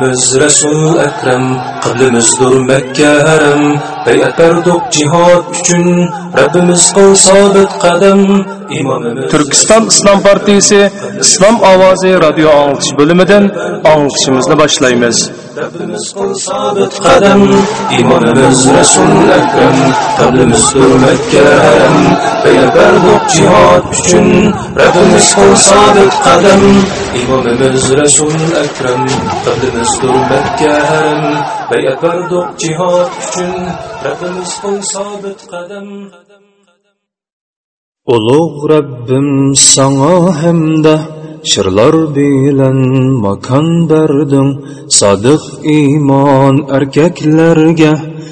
İmamımız Resul Ekrem, kıblimizdur Mekke Herem, beyat verdik cihad üçün, Rabbimiz kıl sabit kadem. Türkistan İslam Partisi İslam Avazı Radyo Anlatış bölümünden anlatışımızı başlayımız. Rabbimiz kıl sabit kadem. İmamımız Resul Ekrem, kıblimizdur Mekke harem, beyat berdik cihat üçün, Rabbimiz kıl sabit kadem. İmamımız Resul Ekrem, kıblimizdur Mekke harem, beyat berdik cihat üçün, Rabbimiz kıl sabit kadem. Ulug' Rabbim sana hamda shirlar bilan makon berding sodiq iymon erkaklarga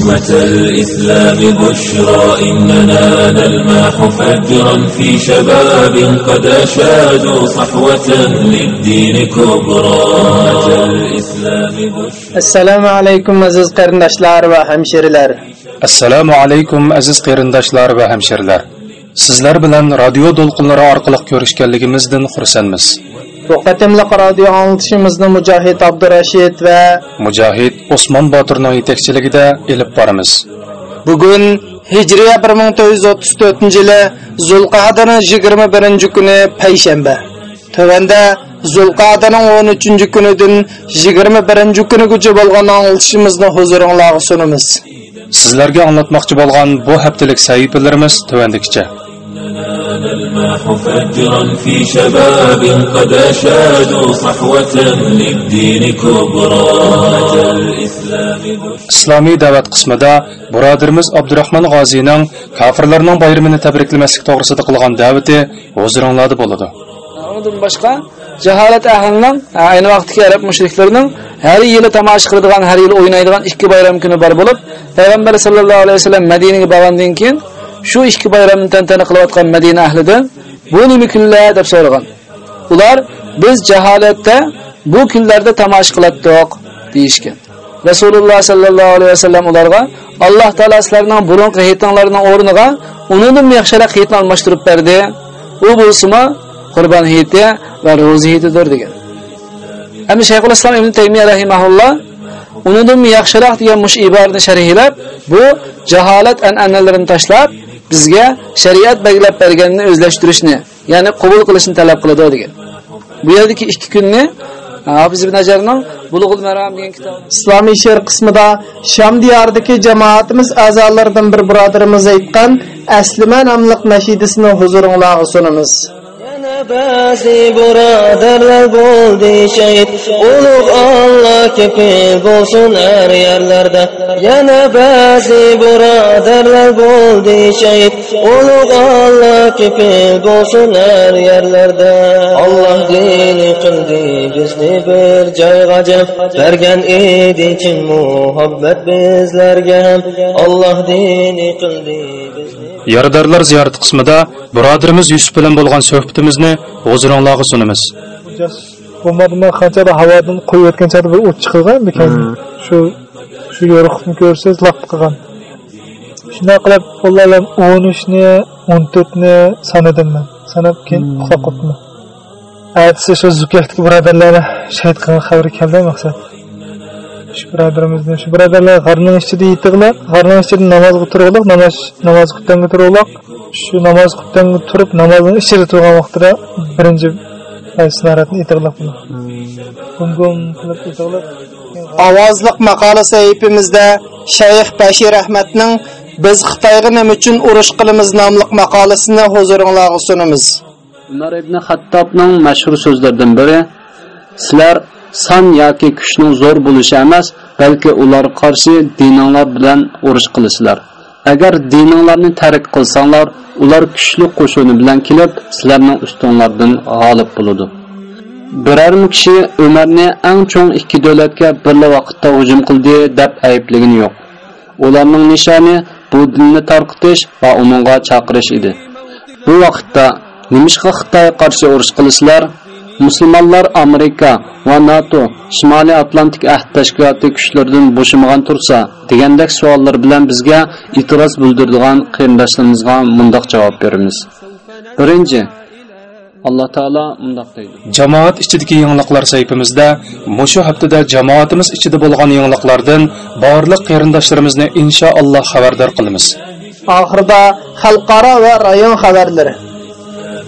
أمة الإسلام بشرى إننا نلمح فجرا في شباب قد أشادوا صحوة للدين كبرى أمة الإسلام بشرى assalomu alaykum aziz qarindoshlar va hamshiralar assalomu alaykum aziz qarindoshlar va hamshirlar sizlar bilan radio to'lqinlari orqali ko'rishganligimizdan xursandmiz Bu qatimliq radio anglitishimizni mujohid abdurashid va mujohid usmon botirning yetakchiligida ilib boramiz. Bugun hijriya 1434 yili zulqadaning 21 kuni payshanba. Tuvanda zulqadaning 13 kunidan 21 kunigacha bo'lgan anglitishimizni huzuringlarga sunamiz. Sizlarga anglatmoqchi bo'lgan bu haftalik sahifalarimiz tuvandikicha إننا نلمح فجرا في شباب قد أشادوا صحوة للدين كبرى أمة الإسلام بشرى islomiy da'vat qismida birodarimiz abdurahmon g'oziyning kofirlarning bayramini tabriklamaslik to'g'risida qilgan da'vati huzuringlarda bo'ladi Ondan boshqa jaholat ahlining ayni vaqtdagi arab mushriklarining har yili tomosha qiladigan, har yili o'ynaydigan ikki bayram kuni bor bo'lib, payg'ambar sallallohu alayhi vasallam Madinaga borgandan keyin shu ikki bayramni tantana qilayotgan Madina ahlida bu nima kunlar deb so'ragan. Ular biz jaholatda bu kunlarda tomosha qilatdik deyishgan. Rasululloh sallallohu alayhi vasallam ularga Alloh taolo sizlarning burunqi hitinglarning o'rniga unidan yaxshiroq hitni almashtirib berdi. U bo'lsa Qurban hiti va ro'za hitidir degan. Endi Shayxul Islom Ibn Taymiyo rahimahulloh unidan yaxshiroq degan mush iborani sharhlab, bu jaholat an'analarini tashlab, bizga shariat belgilab berganini o'zlashtirishni, ya'ni qabul qilishni talab qiladi degan. Bu yerdagi ikki kunni Hafiz ibn Ajarning Bulug'ul Maram degan kitobi islomiy she'r qismida sham diyoridagi jamoatimiz a'zolaridan bir birodarimiz aytgan aslima nomli nashidasini huzuringlarga sunamiz يا ba'zi birodarlar bo'ldi shahid ulug' Alloh kafil bo'lsin har yerlarda yana ba'zi birodarlar bo'ldi shahid ulug' Alloh kafil bo'lsin har yerlarda Alloh dini qildi bizni bir joyga jam bergan edi chin muhabbat bizlarga ham Alloh dini qildi bizni Yaradorlar ziyorati qismida birodarimiz Yusuf bilan bo'lgan suhbatimizni huzuringizga sunamiz. bo'lmadimi? Qanchalar havodan qo'yib o'tgan chog'da bir o't chiqilgan ekan shu shu yo'riqni ko'rsangiz laq qilgan. Shunday qilib qo'llarim o'n uchni o'n to'rtni sanadim man sanab keyin uxlab qolibman. Aytsa shu zukakdagi birodarlarni shahid qilgan xabari keldi maqsad shu birodarimizni shu birodarlar g'arning ichida yetiqlar g'arning ichida namozga turg'iliq namoz namoz qutanga turg'iliq shu namoz qutanga turib namozni ichida turgan vaqtida birinchi qilib yetiqliq ovozliq maqola sahifamizda shayx bashir ahmadning biz xitoyga nima uchun urush qilamiz nomli maqolasini huzuringlarga sunamiz. Umar ibn hattobning mashhur so'zlaridan biri sizlar son yoki kuchning zo'r bo'lishi emas balki ular qarshi dininglar bilan urush qilishlar. Agar dininglarni tark qilsanglar ular kuchli qo'shini bilan kelib sizlarning ustinglardan g'olib bo'ladi. Biror kishi umarni eng cho'ng ikki davlatga bir vaqtda hujum qildi deb aybligini yo'q. Ularning nishoni bu dinni tarqitish va uningga chaqirish edi. Bu vaqtda nimishqa xitoyga qarshi urush qilishlar musulmonlar amerika va nato shimoliy atlantik ahd tashkiloti kuchlaridan bo'shamagan tursa degandek savollar bilan bizga e'tiroz bildiradigan qarindoshlarimizga mundoq javob beramiz. Birinchi alloh taolo mundoq deydi. Jamoat ichidagi yangiliklar saytimizda mushu haftada jamoatimiz ichida bo'lgan yangiliklardan barliq qarindoshlarimizni inshaalloh xabardor qilamiz. oxirida xalqaro va rayon xabarlari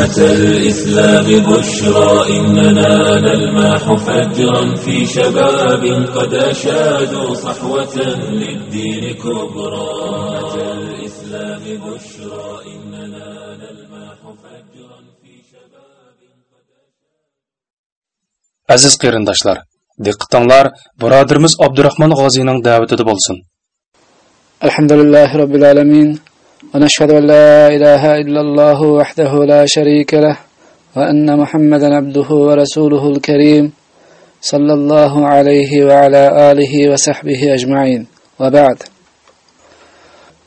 أمة الإسلام بشرى إننا نلمح فجرا في شباب قد أشادوا صحوة للدين كبرى أمة الإسلام بشرى إننا نلمح فجرا في شباب Aziz qarindoshlar, diqqatinglar birodarimiz Abdurahmon G'ozining da'vatida bo'lsin. Alhamdulillahi robbil alamin. ونشهد أن لا إله إلا الله وحده لا شريك له وأن محمدا عبده ورسوله الكريم صلى الله عليه وعلى آله وصحبه أجمعين وبعد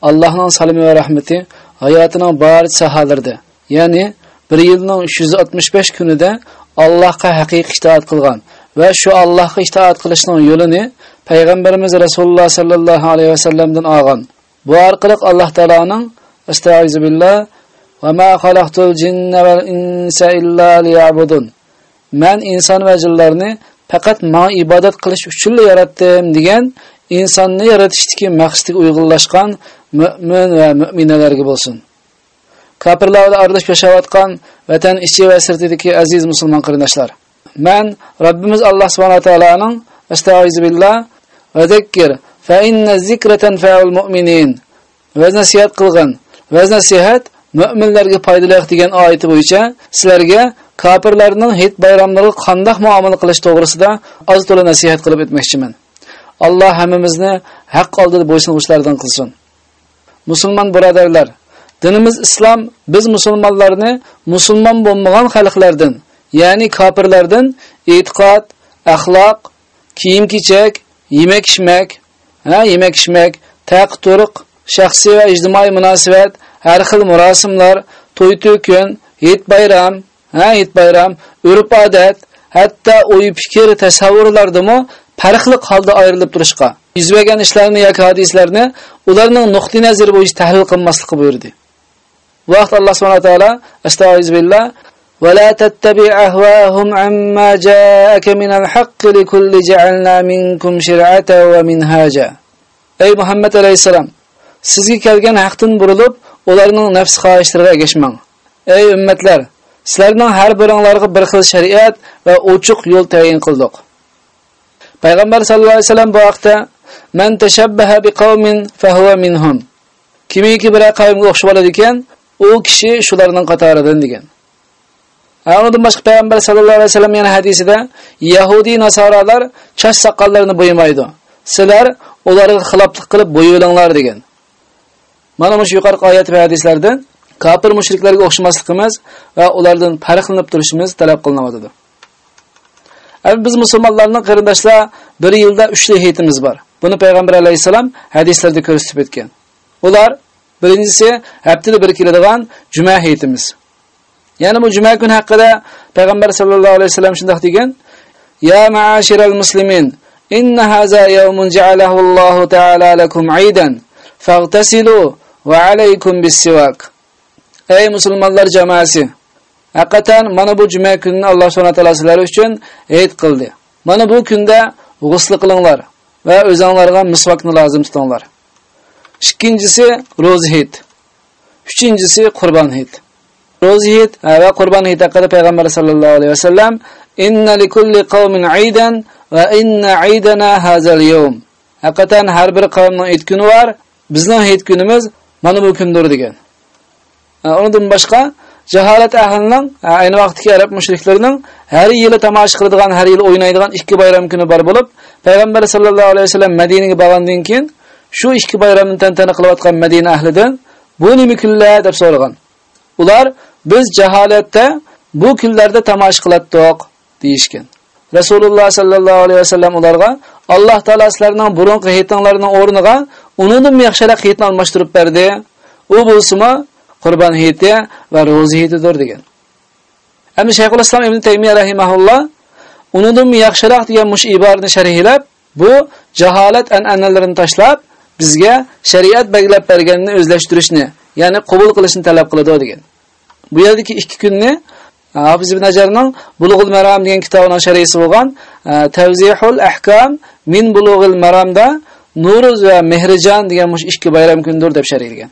Allah'ın salimi ve rahmeti hayatının bari sahalarıdır. Yani bir yılının 365 günü de Allah'a hakik iştahat kılgan ve şu Allah'a iştahat kılışının yolunu Peygamberimiz Resulullah sallallahu aleyhi ve sellem'den ağan. Bu orqali Alloh taolaning Estaizu billah va ma xalaqtul jinna val insa illa liya'budun. Men inson va jinlarni faqat ma ibodat qilish uchun yaratdim degan insonni yaratishdagi maqsadga uyg'unlashgan mu'min va mu'minalarga bo'lsin Kafirlar bilan aralashib yashayotgan vatan ichi va sirtidagi aziz musulmon qarindoshlar Men Rabbimiz alloh subhanahu va taolaning astaizu billah va zikr fa inna zikra tanfa'ul mu'minin. Va nasihat qilgan va nasihat mu'minlarga foydali degan oyati bo'yicha sizlarga kofirlarning hit bayramlariga qanday muomala qilish to'g'risida oz to'la nasihat qilib o'tmoqchiman. Alloh hammamizni haq oldida bo'ysunuvchilardan qilsin. Musulmon birodarlar dinimiz islom biz musulmonlarni musulmon bo'lmagan xalqlardan ya'ni kofirlardan e'tiqod axloq kiyim kechak yemak ichmak ha yemek ichmak taq turuq shaxsiy va ijtimoiy munosabat har xil murosimlar to'y to'kin hit bayram ha hit bayram urf odat hatto o'y fikr tasavvurlardimi farqli holda ayrilib turishga. Yuz bergan ishlarni yoki hadislarni ularning nuqtai nazari bo'yicha tahlil qilmaslikni buyurdi. Vaqt alloh subhana taolo astag'izbillah ولا تتبع أهواهم عما جاءك من الحق لكل جعلنا منكم شرعة ومنهاجا أي محمد عليه السلام sizga kelgan haqdan burilib ularning nafs xohishlariga ergashmang ey ummatlar sizlarning har biringlarga bir xil shariat va ochiq yo'l tayin qildik payg'ambar sallallohu alayhi vasallam bu vaqtda man tashabbaha biqawmin fahuwa minhum kimiki bir qavmga o'xshab oladi ekan u kishi shularning qatoridan degan Undan boshqa payg'ambar sallallohu alayhi vasallam yana hadisida Yahudi nasoralar chash soqollarini bo'yamaydi. Sizlar ularga xiloflik qilib bo'yilinglar degan. Mana mush yuqorqi oyat va hadislardan kafir mushriklarga o'xshamasligimiz va ulardan farqlanib turishimiz talab qilinadi. Abi biz musulmonlarning qarindoshlar bir yilda 3 ta heytimiz bor. Buni payg'ambar alayhisalom hadislarda ko'rsatib o'tgan. Ular birinchisi haftada bir keladigan juma heytimiz. Ya'ni bu juma kuni haqida payg'ambar sollallohu alayhi vasallam shunday degan: "Ya ma'ashiral muslimin, inna haza yawmun ja'alahu Allohu ta'ala lakum 'idan, faghtasilu va alaykum bis-siwak." Ey musulmonlar jamoasi, haqiqatan mana bu juma kunini Alloh subhanahu va taolo sizlar uchun e'id qildi. Mana bu kunda g'usl qilinglar va o'zingizlarga misvakni lozim tutinglar. Ikkinchisi ro'za hit. Uchinchisi qurbon hit. Ro'za hit va qurbon hit haqida payg'ambar sallallohu alayhi vasallam inna likulli qawmin 'aydan va inna 'aydana hazal yawm. Haqiqatan har bir qavmning it kuni bor, bizning hit kunimiz mana bu kundir degan. Undan boshqa jaholat ahlining ayni vaqtdagi arab mushriklarining har yili tomosha qiladigan, har yili o'ynaydigan ikki bayram kuni bor bo'lib, payg'ambar sallallohu alayhi vasallam Madinaga borgandan keyin shu ikki bayramni tantana qilayotgan Madina ahlidan bu nima kunlar deb so'ragan. Ular biz jaholatda bu kunlarda tomosha qilatdiq deyishgan. Rasululloh sallallohu alayhi vasallam ularga Alloh taolo sizlarning burunqi hitinglarning o'rniga undan yaxshiroq hitni almashtirib berdi. U bo'lsima qurbon hiti va ro'za hitidir degan. Endi Shayxul Islom Ibn Taymiya rahimahulloh undan yaxshiroq degan mush iborani sharhlab, bu jaholat an'analarini tashlab, bizga shariat belgilab berganini o'zlashtirishni, ya'ni qabul qilishni talab qiladi degan. Bu yerdagi ikki kunni e, Hafiz ibn Ajarning Bulug'ul Maram degan kitobining sharhisi bo'lgan e, Tavzihul Ahkam min Bulug'ul Maramda Nuruz va Mehrijan degan mush ikki bayram kundir deb sharhlagan.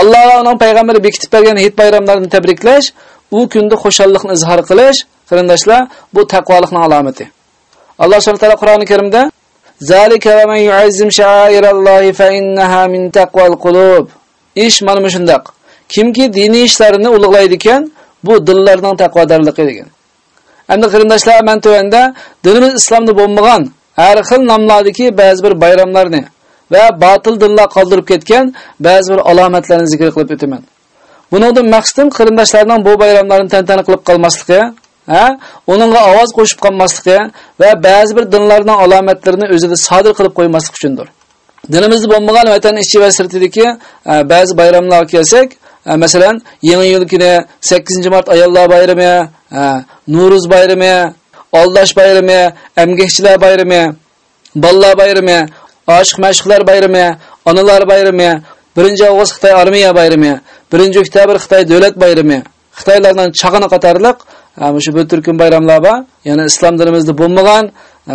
Alloh va uning payg'ambari bekitib bergan hit bayramlarini tabriklash, u kunda xoshallikni izhor qilish, qarindoshlar, bu taqvolikning alomati. Alloh subhanahu taolo Qur'oni Karimda Zalika va man yu'azzim sha'irallohi fa innaha min taqval qulub. Ish mana shundaq. Kimki diniy ishlarini ulug'laydi ekan, bu dillarning taqvodorligi degan. Endi qarindoshlar, men tövanda dinimiz islomda bo'lmagan har xil nomlardagi ba'zi bir bayramlarni va botil dinlar qoldirib ketgan ba'zi bir alomatlarni zikr qilib o'taman. Buningdan maqsadim qarindoshlarning bu bayramlarni tantana qilib qolmasligi, ha, uningga ovoz qo'shib qolmasligi va ba'zi bir dinlarning alomatlarini o'zida sodir qilib qo'ymaslik uchundir. Dinimizda bo'lmagan vatan ichi va sirtidagi e, ba'zi bayramlarga kelsak, e, masalan, yangi yil kuni 8-mart ayollar bayrami, e, Nuruz bayrami, Oldash bayrami, Emgekchilar bayrami, Ballar bayrami, Aşıq məşıqlar bayrami, onalar bayrami, 1 avgust Xitoy armiya bayrami, 1 oktyabr Xitoy davlat bayrami, Xitoylardan chaqana qatorliq shu bu turkum bayramlar bor. Ya'ni islom dinimizda bo'lmagan,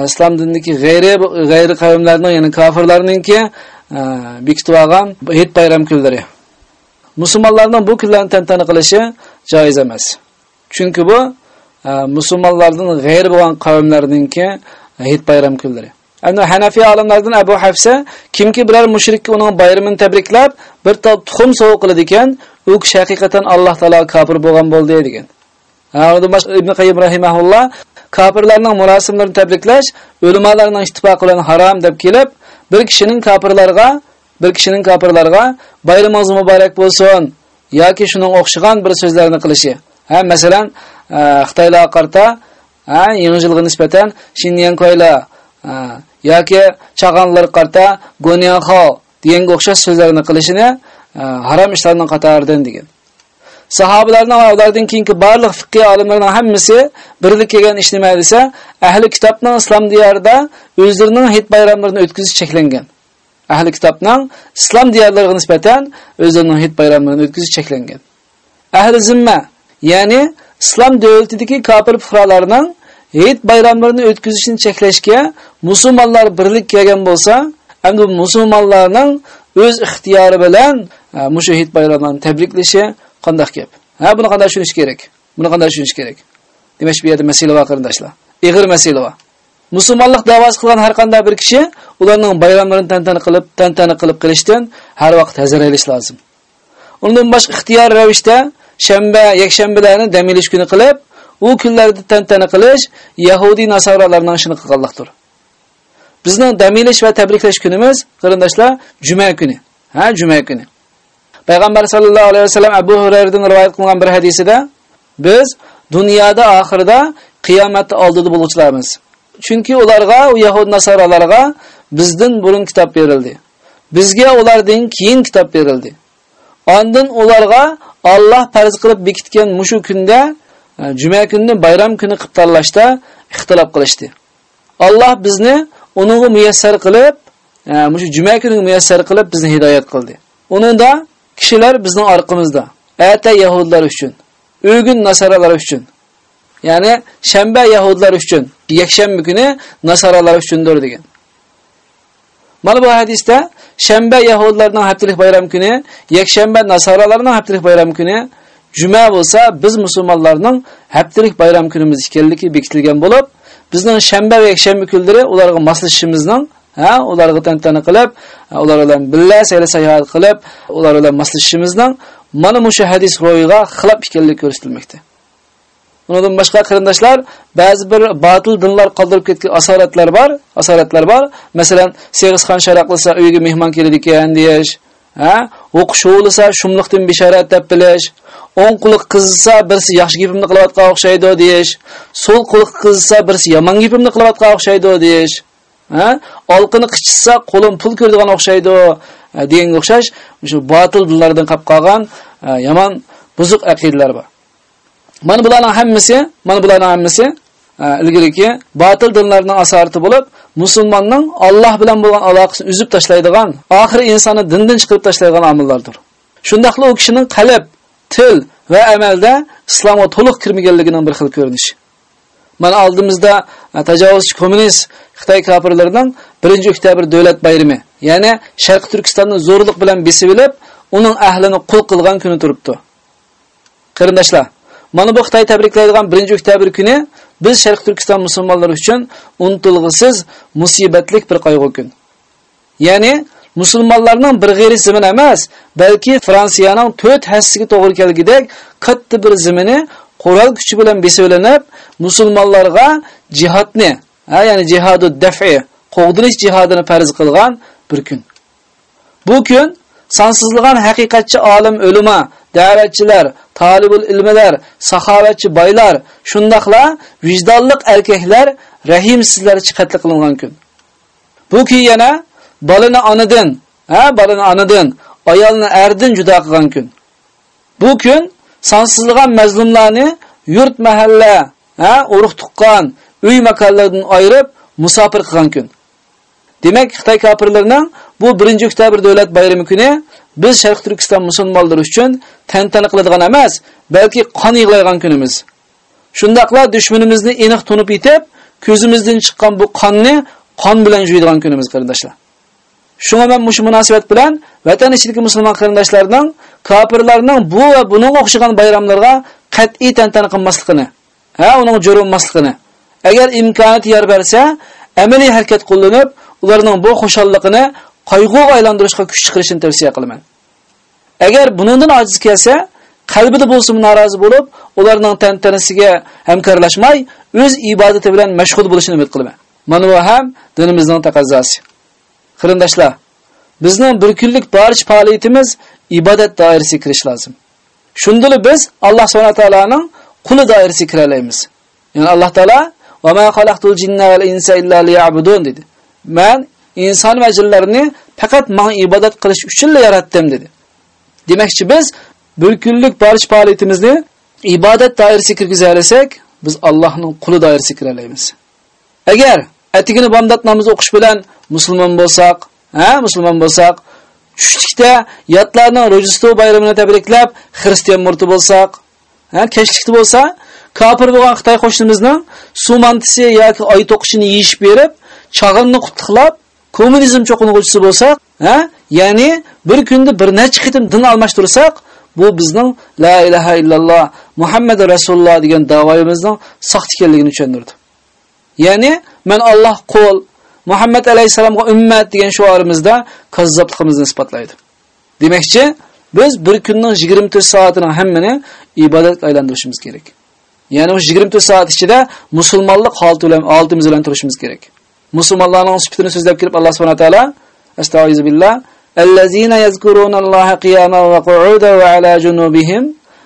islom dinidagi g'ayri g'ayri qavmlarning, ya'ni kofirlarningki bekitib olgan hit bayram kunlari. Musulmonlarning bu kunlarni tantana qilishi joiz emas. Chunki bu musulmonlarning g'ayri bo'lgan qavmlarningki hit bayram kunlari. Ana Hanafi olimlardan Abu Hafsa kimki biror mushrik uning bayramini tabriklab, bir top tuxum sovuq qiladi ekan, u kishi haqiqatan Alloh taolo kafir bo'lgan bo'ldi degan. Ibn Qayyim rahimahulloh kofirlarning murosimlarini tabriklash ulamolarning ittifoqi bilan harom deb kelib, bir kishining kofirlarga, bir kishining kofirlarga bayramingiz muborak bo'lsin yoki shuning o'xshagan bir so'zlarni qilishi. Ha, masalan, e, Xitoylar qarta, ha, yangi yilga nisbatan Shinyan koyla e, yoki chaqanlar qarta gonyanxo degan o'xshash so'zlarni qilishini e, harom ishlarning qatoridan degan. Sahobalarning va ulardan keyingi barliq fiqh olimlarining hammasi birlik kelgan ish nima desa, ahli kitobning islom diyorida o'zlarining hit bayramlarini o'tkazish cheklangan. Ahli kitobning islom diyorlariga nisbatan o'zlarining hit bayramlarini o'tkazish cheklangan. Ahli zimma, ya'ni islom davlatidagi kofir fuqarolarning Hayit bayramlarini o'tkazishni cheklashga musulmonlar birlik kelgan bo'lsa, endi musulmonlarning o'z ixtiyori bilan e, mushahid hayit bayramlarini tabriklashi qanday gap? Ha, buni qanday tushunish kerak? Buni qanday tushunish kerak? Demak, bu yerda masala va qarindoshlar. Ig'ir masala va. Musulmonlik da'vosi qilgan har qanday bir kishi ularning bayramlarini tantana qilib, tantana qilib qilishdan har vaqt hazar elish lozim. Undan boshqa ixtiyor ravishda shanba, yakshanbalarni dam olish kuni qilib, u kunlarda tantana qilish Yahudi nasoralarning ishini qilganlikdir. Bizning dam olish va tabriklash kunimiz, qarindoshlar, juma kuni. Ha, juma kuni. Payg'ambar sallallohu alayhi vasallam Abu Hurayradan rivoyat qilgan bir hadisida biz dunyoda oxirida qiyomatni oldida bo'luvchilarmiz. Chunki ularga, Yahud nasoralarga bizdan burun kitob berildi. Bizga ulardan keyin kitob berildi. Ondan ularga Alloh farz qilib bekitgan mushu kunda e, juma kunni bayram kuni qilib tanlashda ixtilof qilishdi. Alloh bizni uningga muyassar qilib, e, mushu juma kuni muyassar qilib bizni hidoyat qildi. Uningda kishilar bizning orqamizda. Ata yahudlar uchun, o'gun nasoralar uchun. Ya'ni shanba yahudlar uchun, yakshanba kuni nasoralar uchundir degan. Mana bu hadisda shanba yahudlarning haftalik bayram kuni, yakshanba nasoralarning haftalik bayram kuni, juma bo'lsa biz musulmonlarning haftalik bayram kunimiz ekanligi bekitilgan bo'lib, bizning shanba va yakshanba kunlari ularga moslashishimizning ha ularga tantana qilib, ular bilan birga sayr sayohat qilib, ular bilan moslashishimizning mana shu hadis ro'yiga xilof ekanligi ko'rsatilmoqda. Bundan boshqa qarindoshlar ba'zi bir batil dinlar qoldirib ketgan asoratlar bor, asoratlar bor. Masalan, Seg'izxon sharaqlasa uyiga mehmon keladi ekan deyish, ha, o'qish o'lisa shumliqdan bishorat deb bilish, o'ng quliq qizsa birsi yaxshi gapimni qilayotgan o'xshaydi deyish, so'l quliq qizsa birsi yomon gapimni qilayotgan o'xshaydi deyish, olqini qichitsa qo'lim pul ko'radigan o'xshaydi deganga o'xshash, shu batil dinlardan qolib qolgan yomon buzuq aqidalar bor. Mana bularning hammasi, mana bularning hammasi ilgariki batil dinlarning asorati bo'lib, musulmonning Alloh bilan bo'lgan aloqasini uzib tashlaydigan, oxiri insonni dindan chiqarib tashlaydigan omillardir. Shundaqla u kishining qalb, til va amalda islomga to'liq kirmaganligining bir xil ko'rinishi. Mana oldimizda tajovuzchi kommunist Xitoy kafirlarining 1-oktyabr davlat bayrami, ya'ni Sharq Turkistonni zo'rlik bilan besib olib, uning ahlini qul qilgan kuni turibdi. Qarindoshlar, Mana bu Xitoy tabriklaydigan 1-oktyabr kuni biz Sharq Turkiston musulmonlari uchun unutilg'isiz musibatlik bir qayg'u kun. Ya'ni musulmonlarning bir g'ayri emas, balki Fransiyaning 4 hassiga to'g'ri kelgidek katta bir zimini qo'ral kuchi bilan beso'lanib, musulmonlarga jihatni ha, ya'ni jihadu daf'i, qo'g'dirish jihadini farz qilgan bir kun. Bu kun sansizlagan haqiqatchi olim ulama, da'vatchilar, talibul ilmlar, saxovatchi boylar, shundaqla vijdonliq erkaklar rahimsizlar chiqatli qilingan kun. Bu kun yana balini onadan, ha, balini onadan, ayolni erdan judo qilgan kun. Bu kun sansizlig'an mazlumlarni yurt mahalla, ha, urug' tuqqan, uy makallardan ayirib musofir qilgan kun. Demak, Xitoy kafirlarining bu 1-oktyabr davlat bayrami kuni biz Sharq Turkiston musulmonlari uchun tantana qiladigan emas, balki qon yig'laydigan kunimiz. Shundaqla dushmanimizni aniq tunib yetib, ko'zimizdan chiqqan bu qonni qon bilan yuyadigan kunimiz, qarindoshlar. Shunga men mush munosabat bilan vatan ichidagi musulmon qarindoshlarning kofirlarning bu va buning o'xshagan bayramlarga qat'iy tantana qilmasligini, ha, uning jo'rinmasligini, agar imkoniyat yer bersa, amaliy harakat qo'llanib, ularning bu xushalligini qayg'uga aylantirishga kuch chiqarishni tavsiya qilaman. Agar bunundan ojiz kelsa, qalbida bo'lsa norozi bo'lib, ularning tantanasiga hamkorlashmay, o'z ibodati bilan mashg'ul bo'lishini umid qilaman. Mana bu ham dinimizning taqozosi. Qarindoshlar, bizning bir kunlik barcha faoliyatimiz ibodat doirasiga kirish lozim. Shundili biz Alloh subhanahu taolaning quli doirasiga kira olamiz. Ya'ni Alloh taolo va ma xalaqtul jinna val insa illa liya'budun dedi. Men inson va jinlarni faqat menga ibodat qilish uchun yaratdim dedi. Demakchi biz bir kunlik barcha faoliyatimizni ibodat doirasiga kirgiza olsak, biz Allohning quli doirasiga kira olamiz. Agar atigini bomdod namoz o'qish bilan musulmon bo'lsak, ha, musulmon bo'lsak, tushlikda yotlarning Rojdestvo bayramini tabriklab xristian murti bo'lsak, ha, kechlikda bo'lsa, kofir bo'lgan xitoy qo'shnimizning suv mantisi yoki oy to'qishini yeyishib berib chag'inni qutlab, kommunizm cho'qinuvchisi bo'lsak ha ya'ni bir kunda bir necha qitim din almashtirsak bu bizning la ilaha illalloh muhammad rasululloh degan davoyimizning soxta ekanligini tushundirdi ya'ni men Alloh qo'l muhammad alayhisalomga ummat degan shuorimizda kazzobligimizni isbotlaydi. Demakchi biz bir kunning 24 soatining hammasini ibodatga aylantirishimiz kerak. Ya'ni 24 soat ichida musulmonlik holati bilan oldimiz bilan turishimiz kerak. Musulmonlarning sifatini so'zlab kelib Alloh subhanahu va taolo astagfirullahi billah allazina yazkurunalloha qiyaman va qu'udan va ala junubihim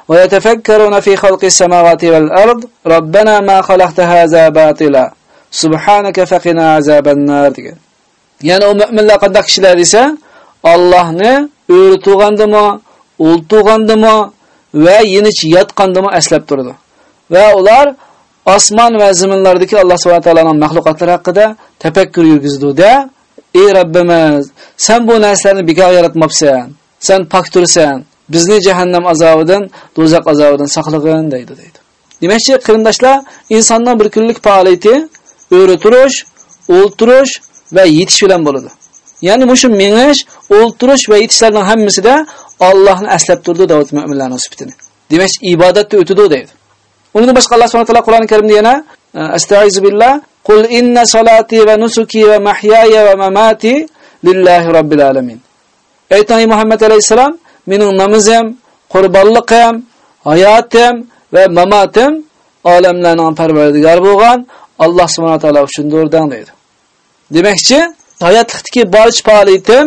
va yatafakkaruna fi xalqis samawati val ard robbana ma xalaqta hadza batila subhanaka faqina azaban nar degan. Ya'ni u mu'minlar qanday kishilar desa Allohni o'rtug'andimi, o'ltug'andimi va yinich yotqandimi aslab turadi. Va ular osmon va zaminlardagi alloh subhanahu taolaning maxluqotlari haqida tafakkur yurgizdi ey Rabbimiz sen bu narsalarni bekor yaratmabsan sen poktursan bizni jahannam azobidan do'zax azobidan saqlag'in deydi deydi. Demakchi qarindoshlar insonning bir kunlik faoliyati o'ri turish o'ltirish va yetish bilan bo'ladi. Ya'ni mushu mengish o'ltirish va yetishlarning hammasida Allohni aslab turdi Davud mu'minlarning sifatini demak ibodatda o'tidi deydi. Undan boshqa Alloh subhanahu va taolo Qur'oni Karimda yana astaizu billah qul inna solati va nusuki va mahyaya va mamati lillahi robbil alamin aytang Muhammad alayhisalom mening namozim qurbonliqim hayotim va mamatim olamlarning parvardigori bo'lgan Alloh subhanahu va taolo uchundir deydi demakchi hayotlikdagi barcha faoliyatim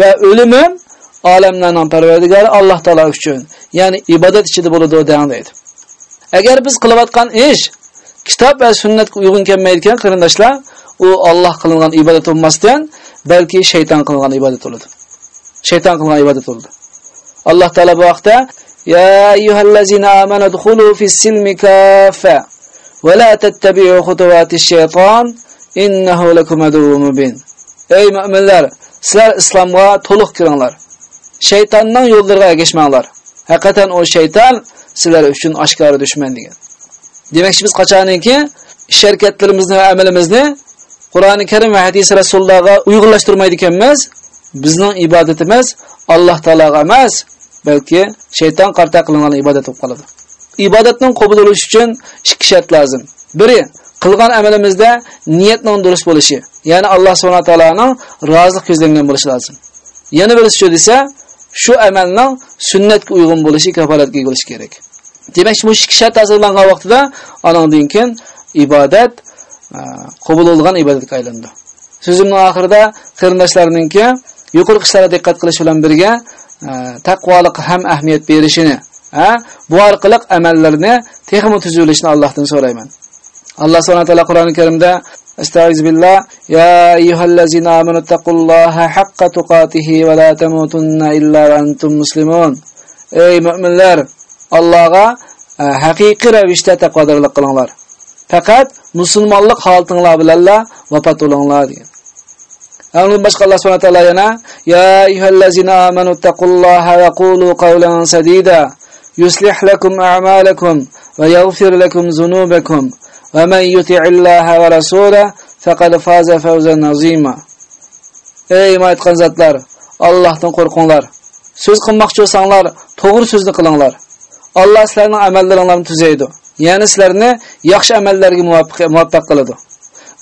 va o'limim olamlarning parvardigori Alloh taolo uchun ya'ni ibodat ichida bo'ladi deydi agar biz qilayotgan ish kitob va sunnatga uyg'un kelmaydigan qarindoshlar u Alloh qilingan ibodat bo'lmasdan balki shayton qilgan ibodat bo'ladi. Shayton qilgan ibodat bo'ladi. Alloh taolo bu vaqtda ya ayyuhallazina amanu dkhulu fis-silmi kaffa va la tattabi'u khutuwatish shayton innahu lakum aduwwun mubin. Ey mu'minlar sizlar islomga to'liq kiringlar shaytonning yo'llariga ergashmanglar. Haqiqatan o shayton sizlar uchun oshkora dushman degan. Demakchi biz qachoniki ish va amalimizni qur'oni karim va hadis rasulullohga uyg'unlashtirmaydi ekanmiz bizning ibodatimiz alloh taolaga emas balki shayton qarta qilingan ibodat bo'lib qoladi. Ibodatning qabul bo'lishi uchun ikki shart lozim. Biri qilgan amalimizda niyatning durust bo'lishi ya'ni alloh subhanahu va taolaning rozi ko'zlangan bo'lishi lozim. Yana birisi desa shu amalning sunnatga uyg'un bo'lishi kafolatga ega bo'lishi kerak. Demak bu ikki shart tasdiqlangan vaqtida anondan keyin ibodat e, qabul bo'lgan ibodatga aylandi. So'zimning oxirida qarindoshlarningki yuqori ishlarga diqqat qilish bilan birga e, taqvolik ham ahamiyat berishini ha bu orqali amallarni texmo tuzilishini Allohdan so'rayman. Alloh subhanahu taolo qur'oni karimda استعيذ بالله يا أيها الذين آمنوا اتقوا الله حق تقاته ولا تموتن إلا وأنتم مسلمون ey mo'minlar Allohga haqiqiy ravishda taqvodorlik qilinglar faqat musulmonlik holatinglar bilanla vafot bo'linglar degan Onun başqa Allah Subhanahu taala yana ya ayyuhallazina amanu taqulloha va qulu qawlan sadida yuslih lakum a'malakum va yaghfir lakum zunubakum va man yuti'illaha va rasulahu faqad faza fawzan. Ey iymon etkan zatlar, Allohdan qo'rqinglar. So'z qilmoqchi bo'lsanglar, to'g'ri so'zni qilinglar. Alloh sizlarning amallaringizni tuzaydi. Ya'ni sizlarni yaxshi amallarga muvaffaq qiladi.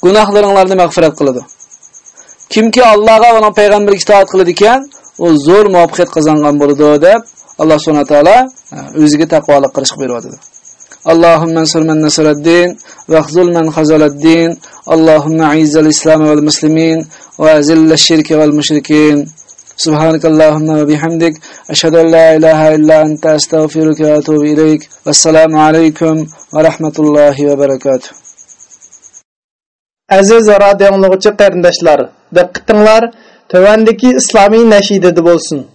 Günahlarını mag'firat qiladi. kimki Allohga va uning payg'ambariga itoat qiladi ekan, u zo'r muvaffaqiyat qozongan bo'ladi deb Alloh subhanahu taolo e, o'ziga taqvolik qilish beryapti. اللهم انصر من نصر الدين واخذل من خذل الدين اللهم اعز الإسلام والمسلمين وأذل الشرك والمشركين سبحانك اللهم وبحمدك أشهد أن لا إله إلا أنت أستغفرك وأتوب إليك والسلام عليكم ورحمة الله وبركاته Aziz radio anglagıcı qarindoshlar, diqqatinglar tövəndəki islomiy nəşidədə bolsun.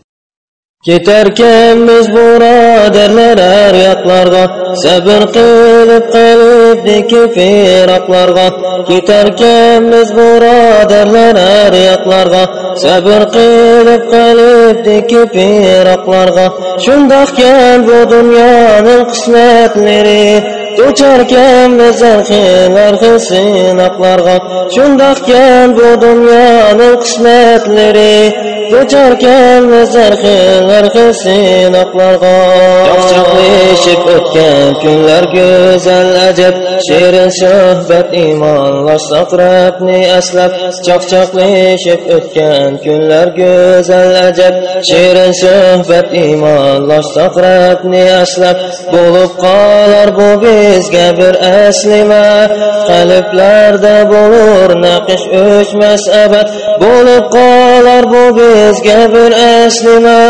Yeterken biz buraderler her yaklarga Sabır kılıp kalipdeki firaklarga Yeterken biz buraderler her yaklarga Sabır kılıp kalipdeki firaklarga Şundakken bu dünyanın kısmetleri duchorkanmiz har xil sinoqlarga shundoqkan bu dunyoning qismatlari. Duchorkanmiz har xil har sinoqlarga chaqchaqlashib o'tgan kunlar go'zal ajab. Shirin suhbat iymonlashsaq rabni aslab chaqchaqlashib o'tgan kunlar go'zal ajab. Shirin suhbat iymonlashsaq rabni aslab bo'lib qolar bu bizga bir aslima. Qalblarda bo'lur naqish o'chmas abad bo'lib qolar bu bizga bir aslima.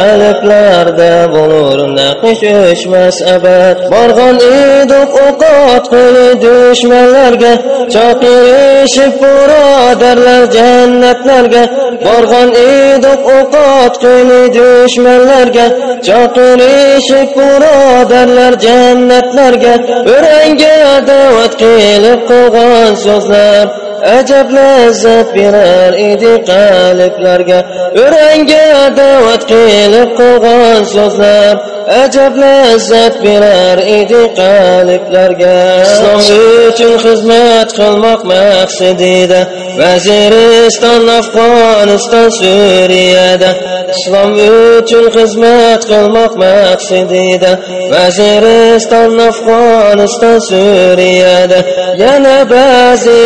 Qalblarda bo'lur naqish o'chmas abad borgan edik o'qot qo'li dushmanlarga chopirishib birodarlar jannatlarga. Borg'on edik o'qot qo'li dushmanlarga chopirishib birodarlar jannatlarga. O'ranga da'vat qilib qolgan so'zlar. Ajab lazzat berar edi qalblarga. O'ranga da'vat qilib qolgan so'zlar ajab lazzat berar edi qalblarga. Islom uchun xizmat qilmoq maqsadida vaziriston afg'oniston suriyada. Islom uchun xizmat qilmoq maqsadida vaziriston afg'oniston suriyada. Yana ba'zi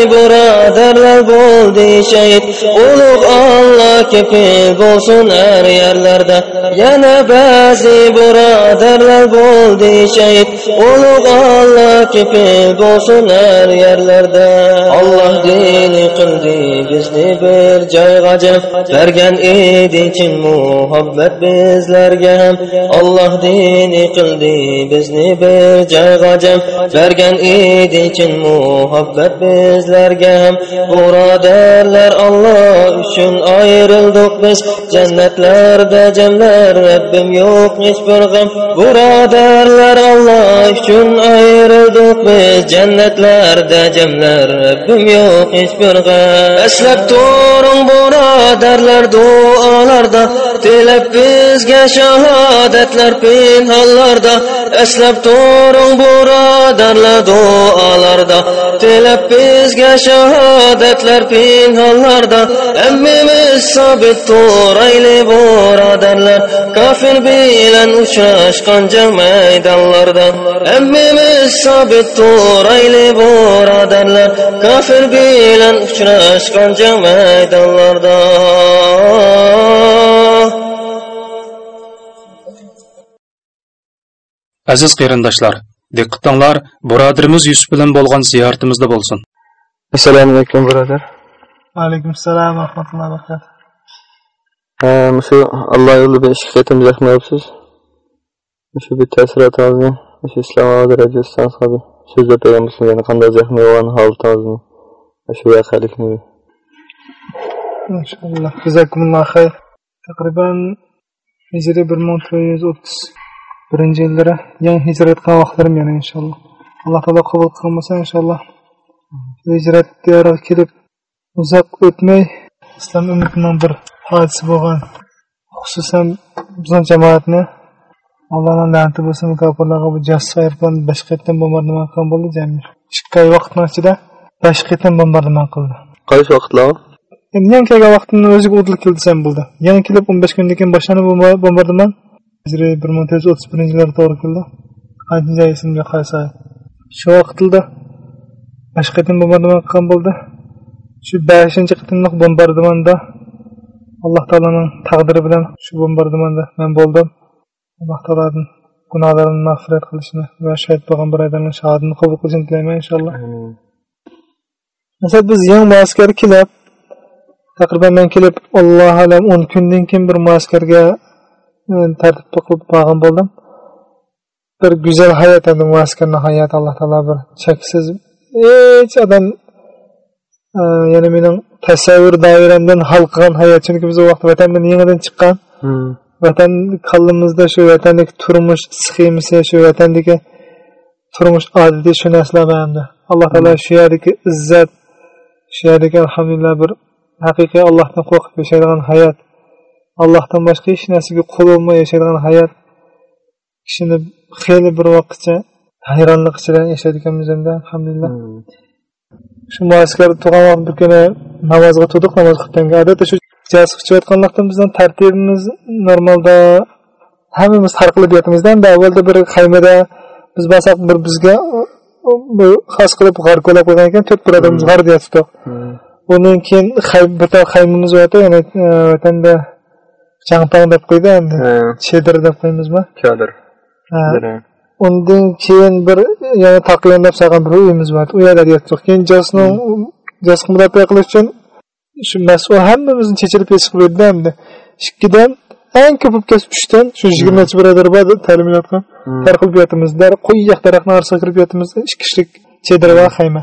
birodarlar bo'ldi shahid ulug' olloh kefil bo'lsin har yerlarda yana ba'zi birodarlar bo'ldi shahid ulug' olloh kefil bo'lsin har yerlarda olloh dini qildi bizni bir joyga jam bergan edi chin muhabbat bizlarga ham olloh dini qildi bizni bir joyga jam bergan edi chin muhabbat bizlarga birodarlar olloh uchun ayrildik biz. Jannatlarda jamlar rabbim yo'q hech bir g'am. Birodarlar olloh uchun ayrildik biz. Jannatlarda jamlar rabbim yo'q hech bir g'am. Aslab turing birodarlar duolarda tilab bizga shahodatlar pinhonlarda eslab turing birodarlar duolarda tilab bizga shahodatlar pinhonlarda hammamiz sobit turayli birodarlar kofir bilan uchrashgan jang maydonlarda hammamiz sobit turayli birodarlar kofir bilan uchrashgan jang maydonlarda Aziz qarindoshlar, diqqatinglar birodarimiz Yusuf bilan bo'lgan ziyoratimizda bo'lsin. Assalomu alaykum birodar. alaykum assalom va rahmatullohi va barakatuh Ha, shu Alloh yo'lida ishga qaytamiz aytmayapsiz. Shu bir ta'sirot olgan. Shu islom hozir radiosidan hozir so'zlab beramiz yana qanday zahmi bo'lgan holatimizni. Shu voqelikni. inshaalloh jazakumulloh xayr taqriban hijriy bir ming to'rt yuz o'ttiz birinchi yillari yangi hijrat qilgan vaqtlarim yana inshaalloh alloh taolo qabul qilgan bo'lsa inshaalloh hijrat diyoriga kelib uzoq o'tmay islom ummatining bir hodisa bo'lgan xususan bizning jamoatni allohning la'nati bo'lsin kofirlarga bu jassi ayirgan besh qaytadan bombardimon qilgan bo'ldi jami ikki oy vaqtni ichida besh qaytadan bombardimon qildi Qaysi vaqtlar? endi yangi kelgan vaqtimni o'ziga o'tlik keldi desam bo'ldi yana kelib o'n besh kundan keyin boshlanib bir ming to'rt yuz o'ttiz birinchi yillar to'g'ri keldi qancha esimga qolsa shu vaqtda besh qatim bombardimon qilgan bo'ldi shu beshinchi qatimliq bombardimonda alloh taoloning taqdiri bilan shu bombardimonda man bo'ldim alloh taolodan gunohlarimni mag'firat qilishini va shahid bo'lgan birodarning shahodini qabul qilishini tilayman inshaalloh. Mesela biz yangi muaskarga kelib taqriban men kelib allohu alam o'n kundan keyin bir muaskarga e, tartib qilib borgan bo'ldim. Bir go'zal hayot endi muaskarni hayoti alloh taolo bir cheksiz hech odam e, ya'ni mening tasavvur doiramdan hal qilgan hayot chunki biz u vaqt vatandan yangidan chiqqan. Vatan qalbimizda shu vatandagi turmush sxemasi shu vatandagi turmush odati shu narsalar alloh taolo shu yerdagi izzat shu yerdagi alhamdulillah bir haqiqiy allohdan qo'rqib yashaydigan hayot allohdan boshqa hech narsaga qul bo'lmay yashaydigan hayot kishini xeyli bir vaqtcha hayronlik ichida yashaydi ekanmiz endi alhamdulillah shu muaskar tug'an vaqt bir kuni namozga turdik namoz qilganga odatda shu jas ichayotganlikdan bizning tartibimiz normalda hammamiz tarqilib yotamizda endi avvalda bir xaymada biz borsak bir bizga bir xos qilib g'ar ko'lab qo'ygan ekan to'rt birodarimiz g'ar deyotdik undan keyin bir tane haymimiz yo'qdi yana vatanda changpang deb qo'ydi endi chedir deb qo'ymizmi chodir undan keyin bir yana taqyon deb solgan bir uyimiz bor. U yerda yotdik keyin jasni jasni murabbiy qilish uchun shu mas'ul hammamizni chechirib pes qiluvdi endi. Ikkidan eng ko'p bo'lib ketib uchdan shu yigirmachi birodar bor ta'lim yotgan tarqilib yotimiz qo'yyoq daraxtni orasiga kirib yotimiz ikki kishilik chedir va xayma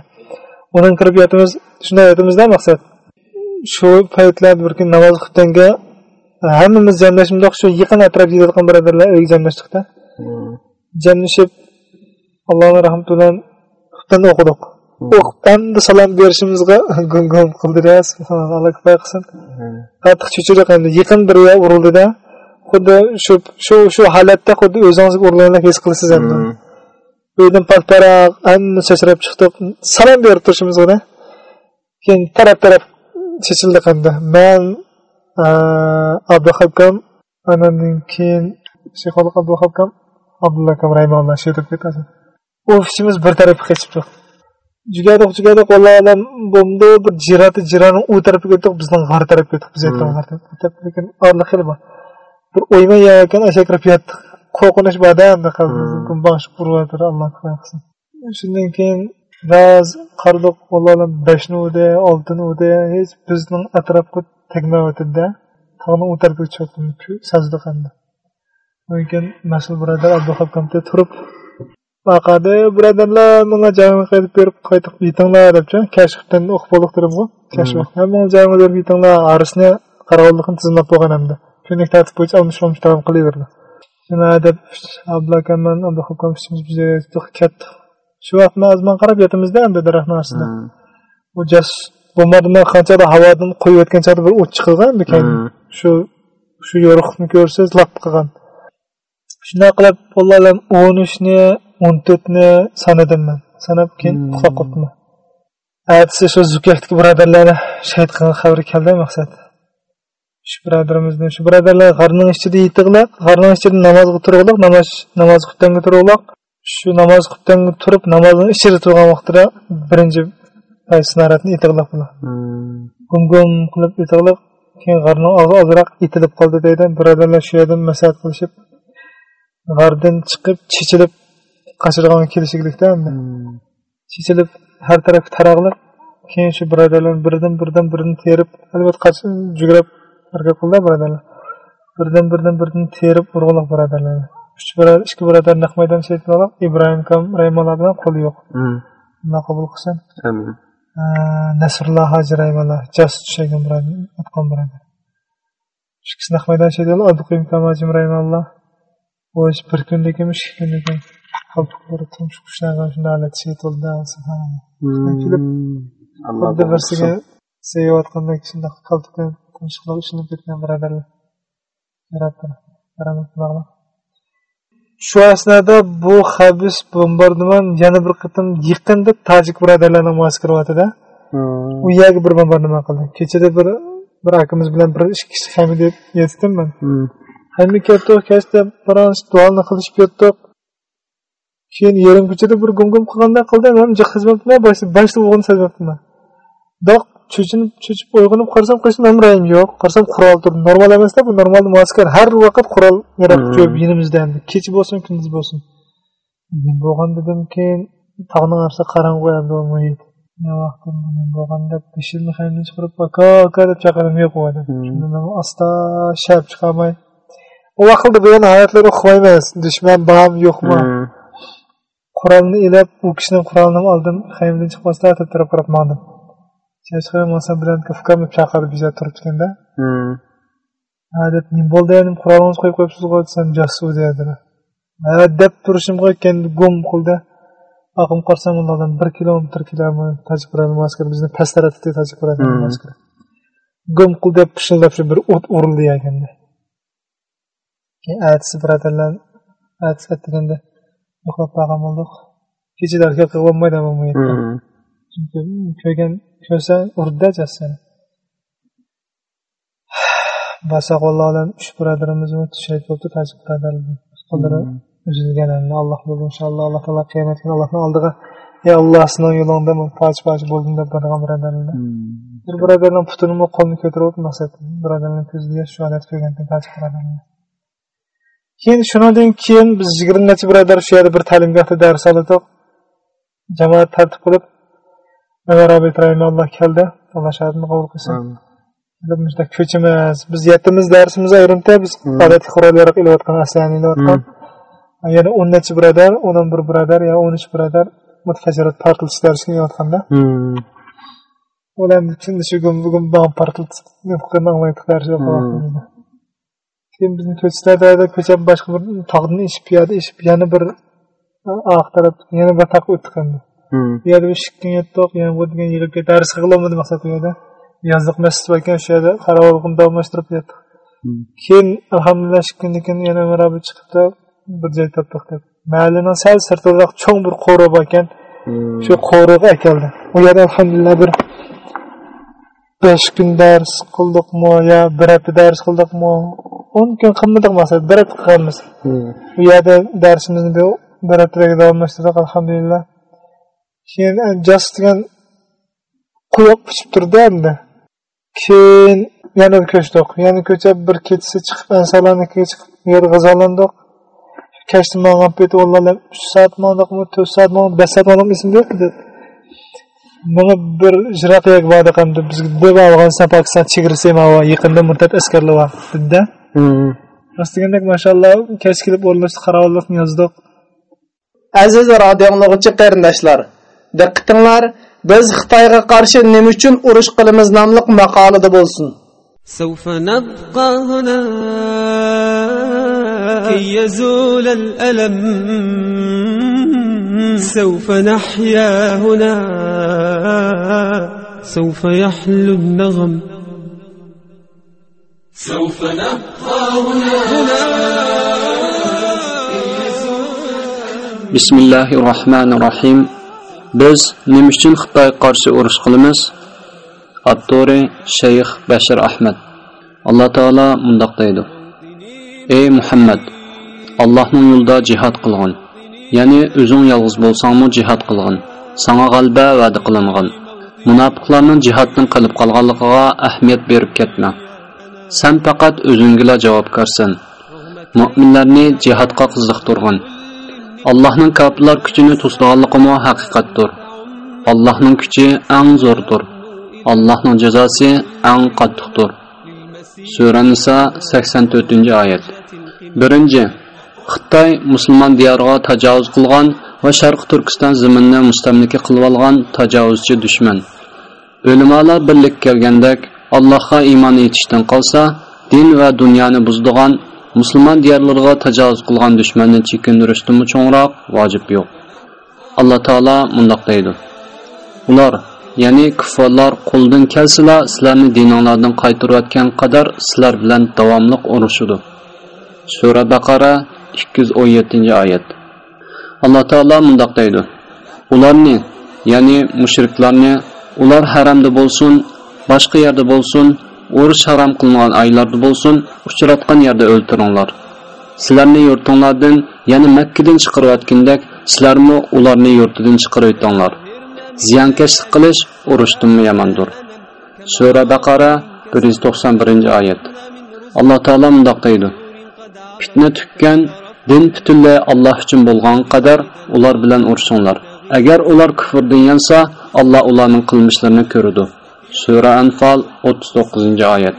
uning kirib yotimiz shunday yotimizda maqsad. Shu paytlarda bir kun namoz o'qitganga hammamiz jamlashimdoq shu yaqin atrofda yotgan birodarlar uyga jamlashdiqda jamlashib allohni rahmati bilan xutdan o'qidik o'qib endi salom berishimizga gum gum qildi alloh kifoya qilsin qattiq cho'chirib endi. Yaqin bir urildida xuddi shu shu shu holatda xuddi o'zingizga urilgandek his qilasiz endi. Uydan pakparaq hamma sachrab chiqdik salom berib turishimizga keyin taraf taraf chechildik endi. Man abduhakam anandan keyin shayxoliq abduhakam abdulla akam rahimahulloh shu deb ketadi. Ofisimiz bir tarafga kechibdik jugadik jugadik alloh alam bo'ldi bir jirati jirani u tarafiga o'tdik bizning g'ar tarafga o'tdik biz g'ar lekin orliq xili bor. Bir o'yma ekan asha kirib yotdik qo'rqinish qalbimizga boshib uryotir alloh qilsin. Shundan keyin biroz qaradik alloh alam beshni udi oltini udi hech bizning atrofga tegmayotidida tog'ni u tarafga chiqdim sazdiq endi lekin mas'ul birodar abduhakamda turib vaqada birodarlar menga jami qaytib berib qaytib yetinglar debchi kashfdan o'qib bo'ldik turibmi kashf hamma jami berib yetinglar arisni qarovullikni tizimlab qo'ygan hamda kunlik tartib bo'yicha oltmish oltmish davom qilaverdi shuna deb abdulla akam bilan abduhakam ketdik shu vaqt man qarab yotamizda endi daraxtni ostida u jas bo'lmadimi qanchadir havodan qo'yayotgan chog'da bir o't chiqilgan keyin shu shu yo'riqni ko'rsangiz lap qilgan shunday qilib alloh alam o'n uchni o'n to'rtni sanadim man sanab keyin uxlab qolibman ertasi shu zukakdagi birodarlarni shahid qilgan xabari keldi maqsad? Shu birodarimizni shu birodarlar g'arning ichida yetiqlar g'arning ichida namozga turg'liq namoz namoz xutanga turg'liq shu namoz xutanga turib namozni ichida turgan vaqtida birinchi snaradni yetiqliq bular gum gum qilib yetiqliq keyin g'arni ozroq itilib qoldi deydi. Birodarlar shu yerdan maslahat qilishib g'ardan chiqib chechilib qashirg'onga kelishiklikda endi chechilib har taraf tarag'lab keyin shu birodarlar biridan biridan birini terib albatta jugrab harakat qildi birodarlar. Birdan birdan birini terib urg'uliq birodarlar. Uch birodar ikki birodar naq maydon shaytonlar ibrohim kam rahimulloh bilan qo'li yo'q. Alloh qabul qilsin? Amin. Nasrulloh hoji rahimulloh jas tushagan birodar aytgan birodar. Shu kishi naq maydon shaytonlar abduqiyim kam hojim rahimulloh bir kunlik emish ikki kunlik ham qalpoqlari tumsh qushlarga shunday holat shaytonda kelib xuddi birsiga sevayotgandek shundoq qaltiqdan tumshuqlar ishlanib ketgan birodarlar. Shu asnoda bu habis bombardimon yana bir qatim yaqinda tojik birodarlarni muaskiryotida u yerga bir bombardimon qildi. Kechada bir bir akamiz bilan bir ikki kishi hami deb yetdim man hamma ketdik kechda biroz duolni qilishib yotdik keyin yarim kechada bir gum gum qilganda qildim man xizmatman boshda o'g'lini sezmabman doq cho'chinib cho'chib uyg'onib qarasam qilishim rayim yo'q qarasam qurol turibdi normal emasda bu normal muaskar har vaqt qurol yarab ko'p yonimizda endi kecha bo'lsin kunduz bo'lsin bo'lgan dedim keyin tog'ni qarsa qarang'u endi bo'lganda beshimni hamdan chiqarib aka aka deb chaqirdim yo'q asta shab chiqolmay u vaqtda bo'lgan holatlar uqmaymiz dushman bormi yo'qmi? Qurolni ilab u kishini qurolini oldim haymdan chiqmasdan taraf qarab mandim chashqi bilan ukamni chaqirib biza turibdikanda ha deb nima bo'ldi endi qurolingizni qo'yib qo'yibsiz qo'y desam jassu dedilar ha deb turishimga keyin gum qildi oqim qarasam ulardan bir kilometr kilometr tajik maskar bizni past tarafda tajik maskar gum qil deb pishillab shu bir o't urildi ekanda keyin ertasi birodarlar ertasi ertaganda uxlab qolgan bo'ldik kechalarga qilib bo'lmaydi bu yerda chunki ko'rgan ko'rsang urda seni basak alloh alam uch birodarimiz shahid bo'libdi tajib birodarlar qo'llari uzilganini alloh biladi inshaalloh alloh taolo qiyomat kuni allohni oldiga ey alloh seni yo'lingda pach pach bo'ldim deb borgan birodarlar. Bir birodarning putini qo'lini ko'tarib birodarning ko'zida yosh shu holat ko'rgandan tajib birodarlar keyin shundan keyin biz yigirma necha birodar shu yerda bir ta'limgohda dars oldik. Jamoat tartib qilib umar abid alloh keldi. Alloh shahidini qabul qilsin. Bizda ko'chimiz biz yettimiz darsimiz ayrimda biz odatiy qurolyaroq ilayotgan aslani ilayotgan yana o'n necha birodar o'n bir birodar yo o'n uch birodar mutafajirat portilish darsini ilayotganda ularni shu kun bugun portlatib dars keyin bizni ko'chalarda ko'cha boshqa bir tog'ni eshib piyoda eshib yana bir oq taraf yana bir taq o'tdik endi bu yerda uch kun yetdik yana bu degan yig'ib dars qilolmadi maqsad bu yerda. Yozliq masjid bor ekan o'sha yerda qaroqni davomlashtirib yotdik keyin alhamdulillah shu kundan keyin yana marabi chiqibdi bir joy topdik deb. Mahallaning sal sirtiroq cho'ng bir qo'ri bor ekan. Shu qo'riga akeldi u yerda alhamdulillah bir besh kun dars qildikmi yo bir hafta dars qildikmi o'n kun qilmadik maqsad bir qilganmiz. U yerda darsimizni bir haftaga davomlashtirdik alhamdulillah. Keyin jas degan quyoq pichib turdi endi. Keyin yana ko'chdik. Yana ko'chab bir kechasi chiqib ansorlarnikiga chiqib u yerda g'azallandik kashni mang'ab peti vallahi uch soat mangdikmi to'rt soat mangdik besh soat mangdik esimda yo'q edi. Buni bir jiraqiyak bordik endi bizga deb afg'oniston pokiston chegarasi yaqinda murtad askarlar bor dedida rost degandek mashalloh kech kelib o'rnashdik qaroqlikni yozdik aziz radio anglag'uchi qarindoshlar diqqatinglar biz xitoyga qarshi nima uchun urush qilamiz nomli maqolada bo'lsin سوف نبقى هنا كي يزول الألم سوف نحيا هنا سوف يحلو النغم سوف نبقى هنا بسم الله الرحمن الرحيم biz nima uchun xitoyga qarshi urush qilamiz attori shayx bashir ahmad alloh taolo mundoq deydi ey muhammad allohning yo'lida jihod qilg'in ya'ni o'zing yolg'iz bo'lsangmi jihod qilg'in sanga g'alba va'da qilingan munofiqlarning jihoddan qilib qolganligiga ahamiyat berib ketma Sen faqat o'zingila javobgarsan. Mo'minlarni jihodga qiziqtirg'in allohning kofirlar kuchini to'sganligimi haqiqatdir. Allohning kuchi eng zo'rdir. Allohning jazosi eng qattiqdir. Sura niso 84 oyat. Birinchi xitoy musulmon diyoriga tajovuz qilgan va Sharq turkiston zaminni mustamlika qilib olgan tajovuzchi dushman. O'limalar birlik kelgandek allohga iymon etishdan qolsa din va dunyoni buzdigan musulmon diyorlariga tajovuz qilgan dushmanni chekintirishdanmi cho'ngroq? Vojib yo'q. Alloh taolo mundoq deydi. Ular ya'ni kuffarlar qo'ldan kelsalar sizlarni dininglardan qaytarayotgan qadar sizlar bilan davomli urushidi sura baqara 217 oyat. Alloh taolo mundoq deydi. Ularni ya'ni mushriklarni ular haramda bo'lsin boshqa yerda bo'lsin urush harom qilingan oylarda bo'lsin uchratgan yerda o'ltiringlar sizlarni yurtinglardan ya'ni makkadan chiqarayotgandek sizlarmi ularni yurtidan chiqarayotinglar ziyonkashlik qilish urushdanmi yomondir sura baqara 191 oyat. Alloh taolo mundoq deydi. Fitna tukkan din butunlay alloh uchun bo'lgan qadar ular bilan urushinglar. Agar ular kufrdan yansa alloh ularning qilmishlarini ko'radi. Sura anfal 39 oyat.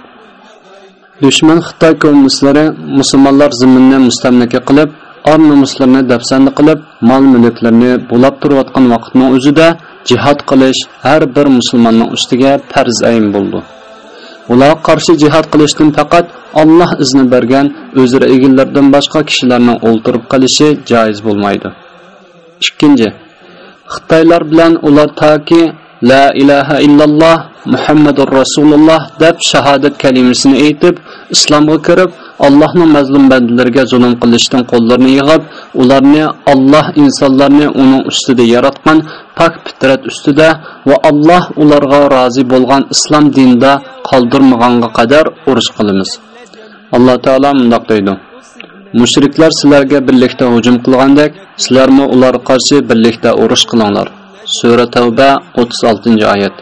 Düşman xitoy kommunistlari musulmonlar ziminni mustamlaka qilib or nomuslarni dafsanda qilib mol mulklarni bulab turayotgan vaqtning o'zida jihod qilish har bir musulmonning ustiga farz ayn bo'ldi. Ularga qarshi jihod qilishdan faqat Alloh izni bergan o'zira egillardan boshqa kishilarning o'ltirib qolishi joiz bo'lmaydi. Ikkinchi xitoylar bilan ular toki la ilaha illalloh muhammadur rasululloh deb shahodat kalimasini aytib islomga kirib Allohning mazlum bandalariga zulm qilishdan qo'llarini yig'ib, ularni Alloh insonlarni uning ustida yaratgan pok fitrat ustida va Alloh ularga rozi bo'lgan islom dinida qoldirmaganga qadar urush qilamiz. Alloh taolo mundoq deydi: Mushriklar sizlarga birlikda hujum qilgandek, sizlarmi ular qarshi birlikda urush qilinglar. Sura Tavba 36-oyat.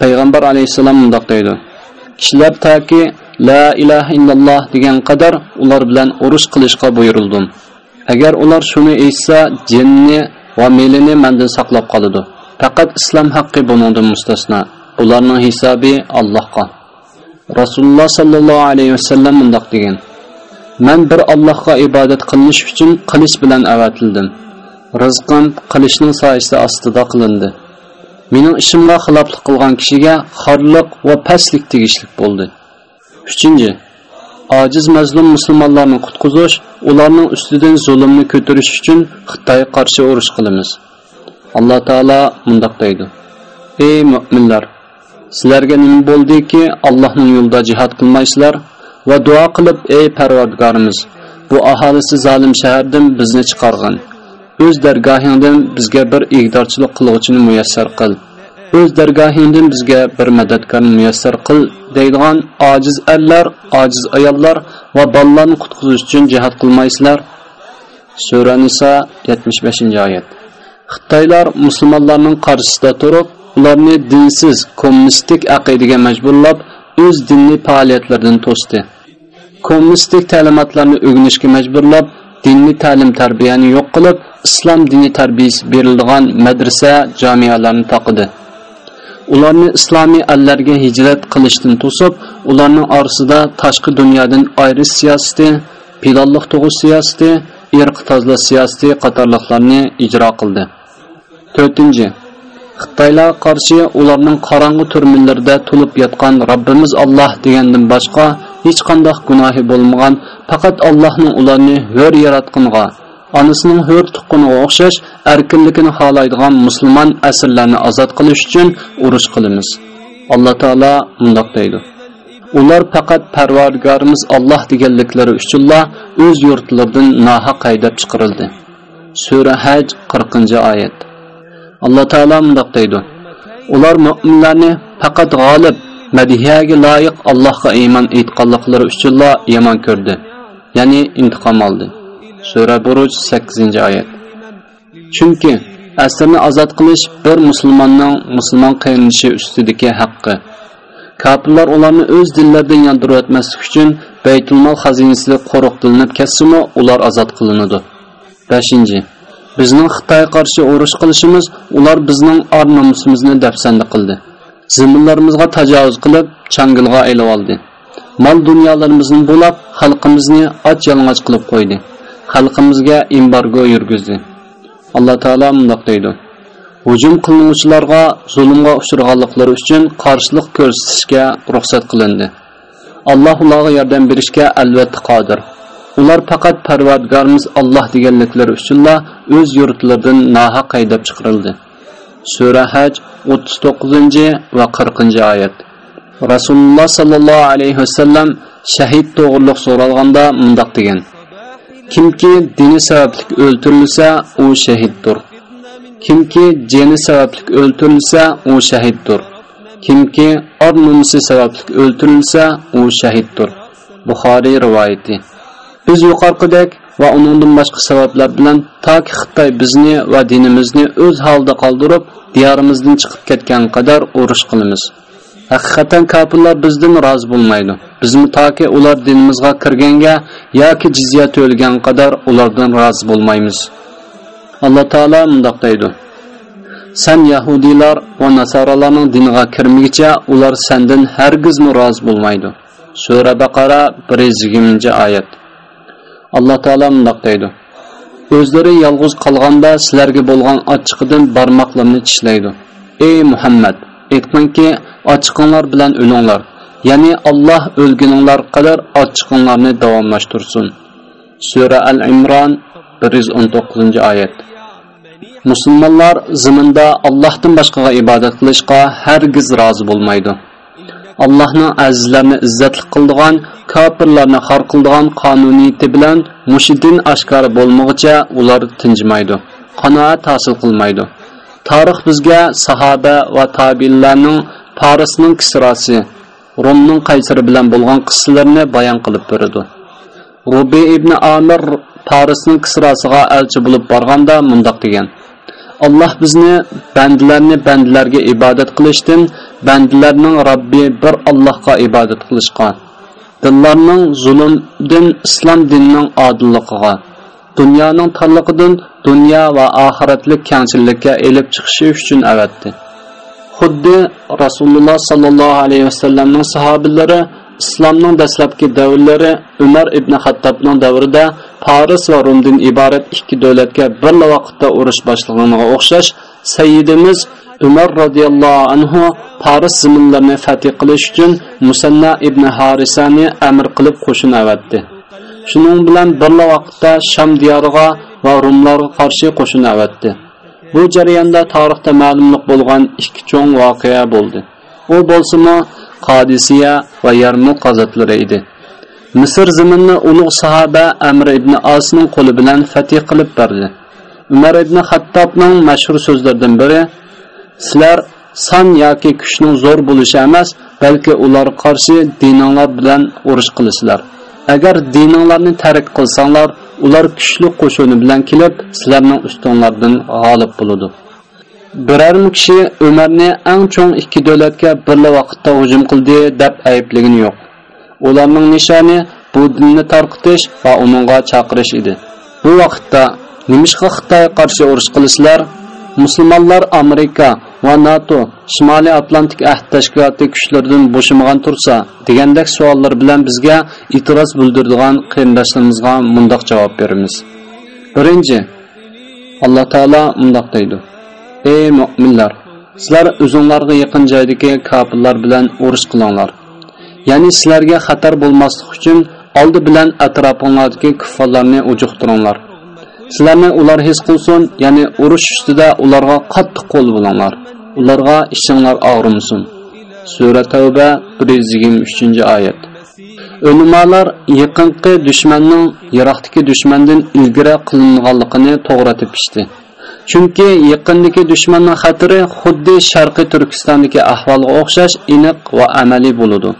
Payg'ambar alayhisalom mundoq deydi: Kishilar taki la ilaha illalloh degan qadar ular bilan urush qilishga buyurildim. Agar ular shuni aytsa, jinni va melini mendan saqlab qoladi. Faqat islom haqqi buningdan mustasno. Ularning hisobi Allohga. Rasululloh sallallohu alayhi vasallam mundoq degan: Men bir Allohga ibodat qilish uchun qilich bilan avatildim. Rizqim qilishning soyasi ostida qilindi. Mening ishimga xiloflik qilgan kishiga xorliq va pastlik tegishlik bo'ldi. 3. Ojiz mazlum musulmonlarni qutqizish, ularning ustidan zulmni ko'tarish uchun Xitoy qarshi urush qilamiz. Alloh taolo mundoq deydi: Ey mu'minlar, sizlarga nima bo'ldiki, Allohning yo'lida jihad qilmaysizlar va duo qilib, ey Parvardigorimiz, bu aholisi zolim shahardan bizni chiqargan. O'z dargohingdan bizga bir egdorchilik qiluvchini muyassar qil. O'z dargohingdan bizga bir madadkorni muyassar qil deydigan ojiz erlar, ojiz ayollar va bolalarni qutqizish uchun jihad qilmaysizlar. Sura Nisa 75-oyat. Xitoylar musulmonlarning qarshisida turib, ularni dinsiz, kommunistik aqidaga majburlab, o'z dinli faoliyatlaridan to'sdi. Kommunistik ta'limotlarni o'rganishga majburlab, dinni ta'lim tarbiyani yo'q qilib, islom dini tarbiyasi beriladigan madrasa, jamiyalarni taqidi. Ularni islomiy allarga hijrat qilishdan to'sib, ularning orasida tashqi dunyodan ayrish siyosati, pilolliq tug'ish siyosati, irq tozlash siyosati qatorliqlarni ijro qildi. 4. Xitoylar qarshi ularning qorong'u turminlarda to'lib yotgan Rabbimiz Alloh degandan boshqa hech qanday gunohi bo'lmagan, faqat Allohning ularni hur yaratqinga, onasining hur tuqquniga o'xshash erkinlikni xohlaydigan musulmon asrlarni ozod qilish uchun urush qilamiz. Alloh taolo mundoq deydi: Ular faqat Parvardigorimiz Alloh deganliklari uchunla o'z yurtlaridan nohaq haydab chiqarildi. Sura Haj 40-oyat. alloh taolo mundoq deydi ular mo'minlarni faqat g'olib madihiyaga loyiq allohga iymon etganliklari uchunla yomon ko'rdi ya'ni intiqom oldi. Sura buruj 8 oyat. Chunki asrni ozod qilish bir musulmonning musulmon qilinishi ustidagi haqqi. Kofirlar ularni o'z dillaridan yondirib o'tmaslik uchun baytulmol xazinasi qo'riq qilinib ketsimi ular ozod qilinadi. 5 bizning xitoy qarshi urush qilishimiz ular bizning or nomusimizni dafsanda qildi. Ziminlarimizga tajovuz qilib changilga aylab oldi. Mol dunyolarimizni bo'lab xalqimizni och yalang'och qilib qo'ydi. Xalqimizga embargo yurgizdi. Alloh taolo mundoq deydi. Hujum qilinuvchilarga zulmga uchraganliklari uchun qarshilik ko'rsatishga ruxsat qilindi. Alloh ularga yordam berishga albatta qodir. Ular faqat parvardigorimiz Alloh deganliklari uchunla o'z yurtlaridan nohaq haydab chiqarildi. Sura haj 39 va 40 oyat. Rasululloh sollallohu alayhi vasallam shahid to'g'riliq so'ralganda mundoq degan. Kimki dini sababli o'ltirilsa u shahiddir. Kimki jeni sababli o'ltirilsa u shahiddir. Kimki or nomusi sababli o'ltirilsa u shahiddir. Buxoriy rivoyati. Biz yuqorqidek va uningdan boshqa sabablar bilan toki xitoy bizni va dinimizni o'z holida qoldirib diyorimizdan chiqib ketgan qadar urush qilamiz. Haqiqatan kofirlar bizdan rozi bo'lmaydi? Bizni toki ular dinimizga kirganga yoki jizya to'lgan qadar ulardan rozi bo'lmaymiz. Alloh taolo mundoq deydi. San yahudiylar va nasoralarning diniga kirmigicha ular sandan hargizmi rozi bo'lmaydi? Sura baqara 120 oyat. Alloh taolo mundoq deydi. O'zlari yolg'iz qolganda sizlarga bo'lgan ochiqidan barmoqlarini tishlaydi. Ey muhammad! Aytqinki ochiqinglar bilan o'linglar. Ya'ni alloh o'lguninglar qadar ochiqinglarni davomlashtirsin. Sura al imron 119 oyat. Musulmonlar ziminda allohdan boshqaga ibodat qilishga hargiz rozi bo'lmaydi. Allohning azizlarni izzatli qildigan kofirlarni xor qildigan qonuniyati bilan mushidin oshkora bo'lmog'icha ular tinjimaydi qanoat hosil qilmaydi. Tarix bizga sahoba va tobiinlarning parisning kisrosi rumning qaysari bilan bo'lgan qissalarni bayon qilib beradi. Rubi ibn amir parisning kisrosiga elchi bo'lib borganda mundoq degan. Alloh bizni bandilarni bandilarga ibodat qilishdan bandilarning robbi bir allohga ibodat qilishga dinlarning zulmdan islom dinining odilligiga. Dunyoning torliqidan dunyo va oxiratlik kangchilikka elib chiqishi uchun avatdi. Xuddi rasululloh sollallohu alayhi vasallamning sahobalari islomning dastlabki davrlari umar ibn hattobning davrida paris va rumdan iborat ikki davlatga bir vaqtda urush boshlaganiga o'xshash sayyidimiz umar roziyallohu anhu paris zaminlarini fatih qilish uchun musanna ibn harisani amr qilib qo'shin avatdi. Shuning bilan bir vaqtda sham diyoriga va rumlarga qarshi qo'shin avatdi. Bu jarayonda tarixda ma'lumliq bo'lgan ikki cho'ng voqea bo'ldi. U bo'lsimi qodisiya va yarmu qazatlari edi. Misr zaminni ulug' sahoba amr ibn osning qo'li bilan fatih qilib berdi. Umar ibn hattobning mashhur so'zlaridan biri sizlar son yoki kuchning zo'r bo'lishi emas balki ular qarshi dininglar bilan urush qilasizlar agar dininglarni tark qilsanglar ular kuchli qo'shini bilan kelib sizlarning ustinglardan g'olib bo'ladi. Biror kishi umarni eng cho'ng ikki davlatga bir vaqtda hujum qildi deb ayblagani yo'q. Ularning nishoni bu dinni tarqitish va uningga chaqirish edi. Bu vaqtda nimishqa xitoyga qarshi urush qilishlar musulmonlar amerika va nato shimoliy atlantik ahd tashkiloti kuchlaridan bo'shamagan tursa degandek savollar bilan bizga e'tiroz bildiradigan qarindoshlarimizga mundoq javob beramiz. Birinchi alloh taolo mundoq deydi. Ey mo'minlar sizlar o'zinglarga yaqin joydagi kofirlar bilan urush qilinglar. Ya'ni sizlarga xatar bo'lmaslik uchun oldi bilan atrofinglardagi kuffarlarni ujuqtiringlar. Sizlarni ular his qilsin ya'ni urush ustida ularga qattiq qo'l bo'linglar ularga ishinglar og'rimasin sura tavba 123 oyat Ulamolar yaqinqi dushmanning yiroqdagi dushmandan ilgari qilinganligini to'g'ri tepishdi. Chunki yaqindagi dushmanning xatiri xuddi Sharqiy Turkistondagi ahvolga o'xshash aniq va amaliy bo'ladi.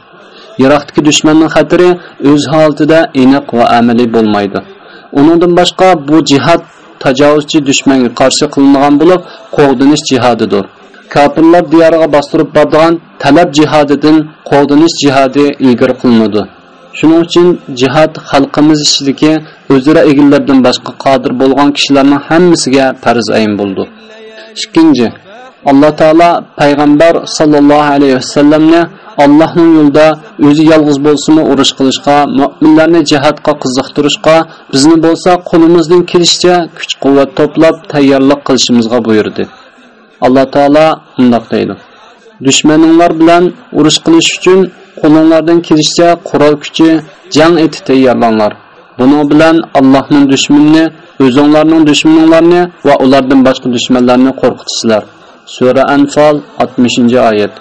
Yiroqdagi dushmanning xatiri o'z holatida aniq va amaliy bo'lmaydi. Uningdan boshqa bu jihad tajovuzchi dushmanga qarshi qilingan bo'lib, qo'g'dinish jihadidir. Kafirlar diyoriga bostirib borgan talab jihadidan qo'g'dinish jihadi ilgari qilinadi. Shuning uchun jihad xalqimiz ichidagi o'zaro egillardan boshqa qodir bo'lgan kishilarning hammasiga farz ayin bo'ldi. Ikkinchi, Alloh taolo payg'ambar sollallohu alayhi vasallamni Allohning yo'lida o'zi yolg'iz bo'lsa-mu urush qilishga, mu'minlarni jihadga qiziqtirishga, bizni bo'lsa qo'limizdan kelishicha kuch-quvvat to'plab tayyorlik qilishimizga buyurdi. Alloh taolo bundoq deydi: Dushmaninglar bilan urush qilish uchun qo'linglardan kelishicha qurol kuchi, jang eti tayyorlanglar. Buning bilan Allohning dushmanini, o'zinglarning dushmaninglarni va ulardan boshqa dushmanlarni qo'rqitisizlar. Sura Anfal 60-oyat.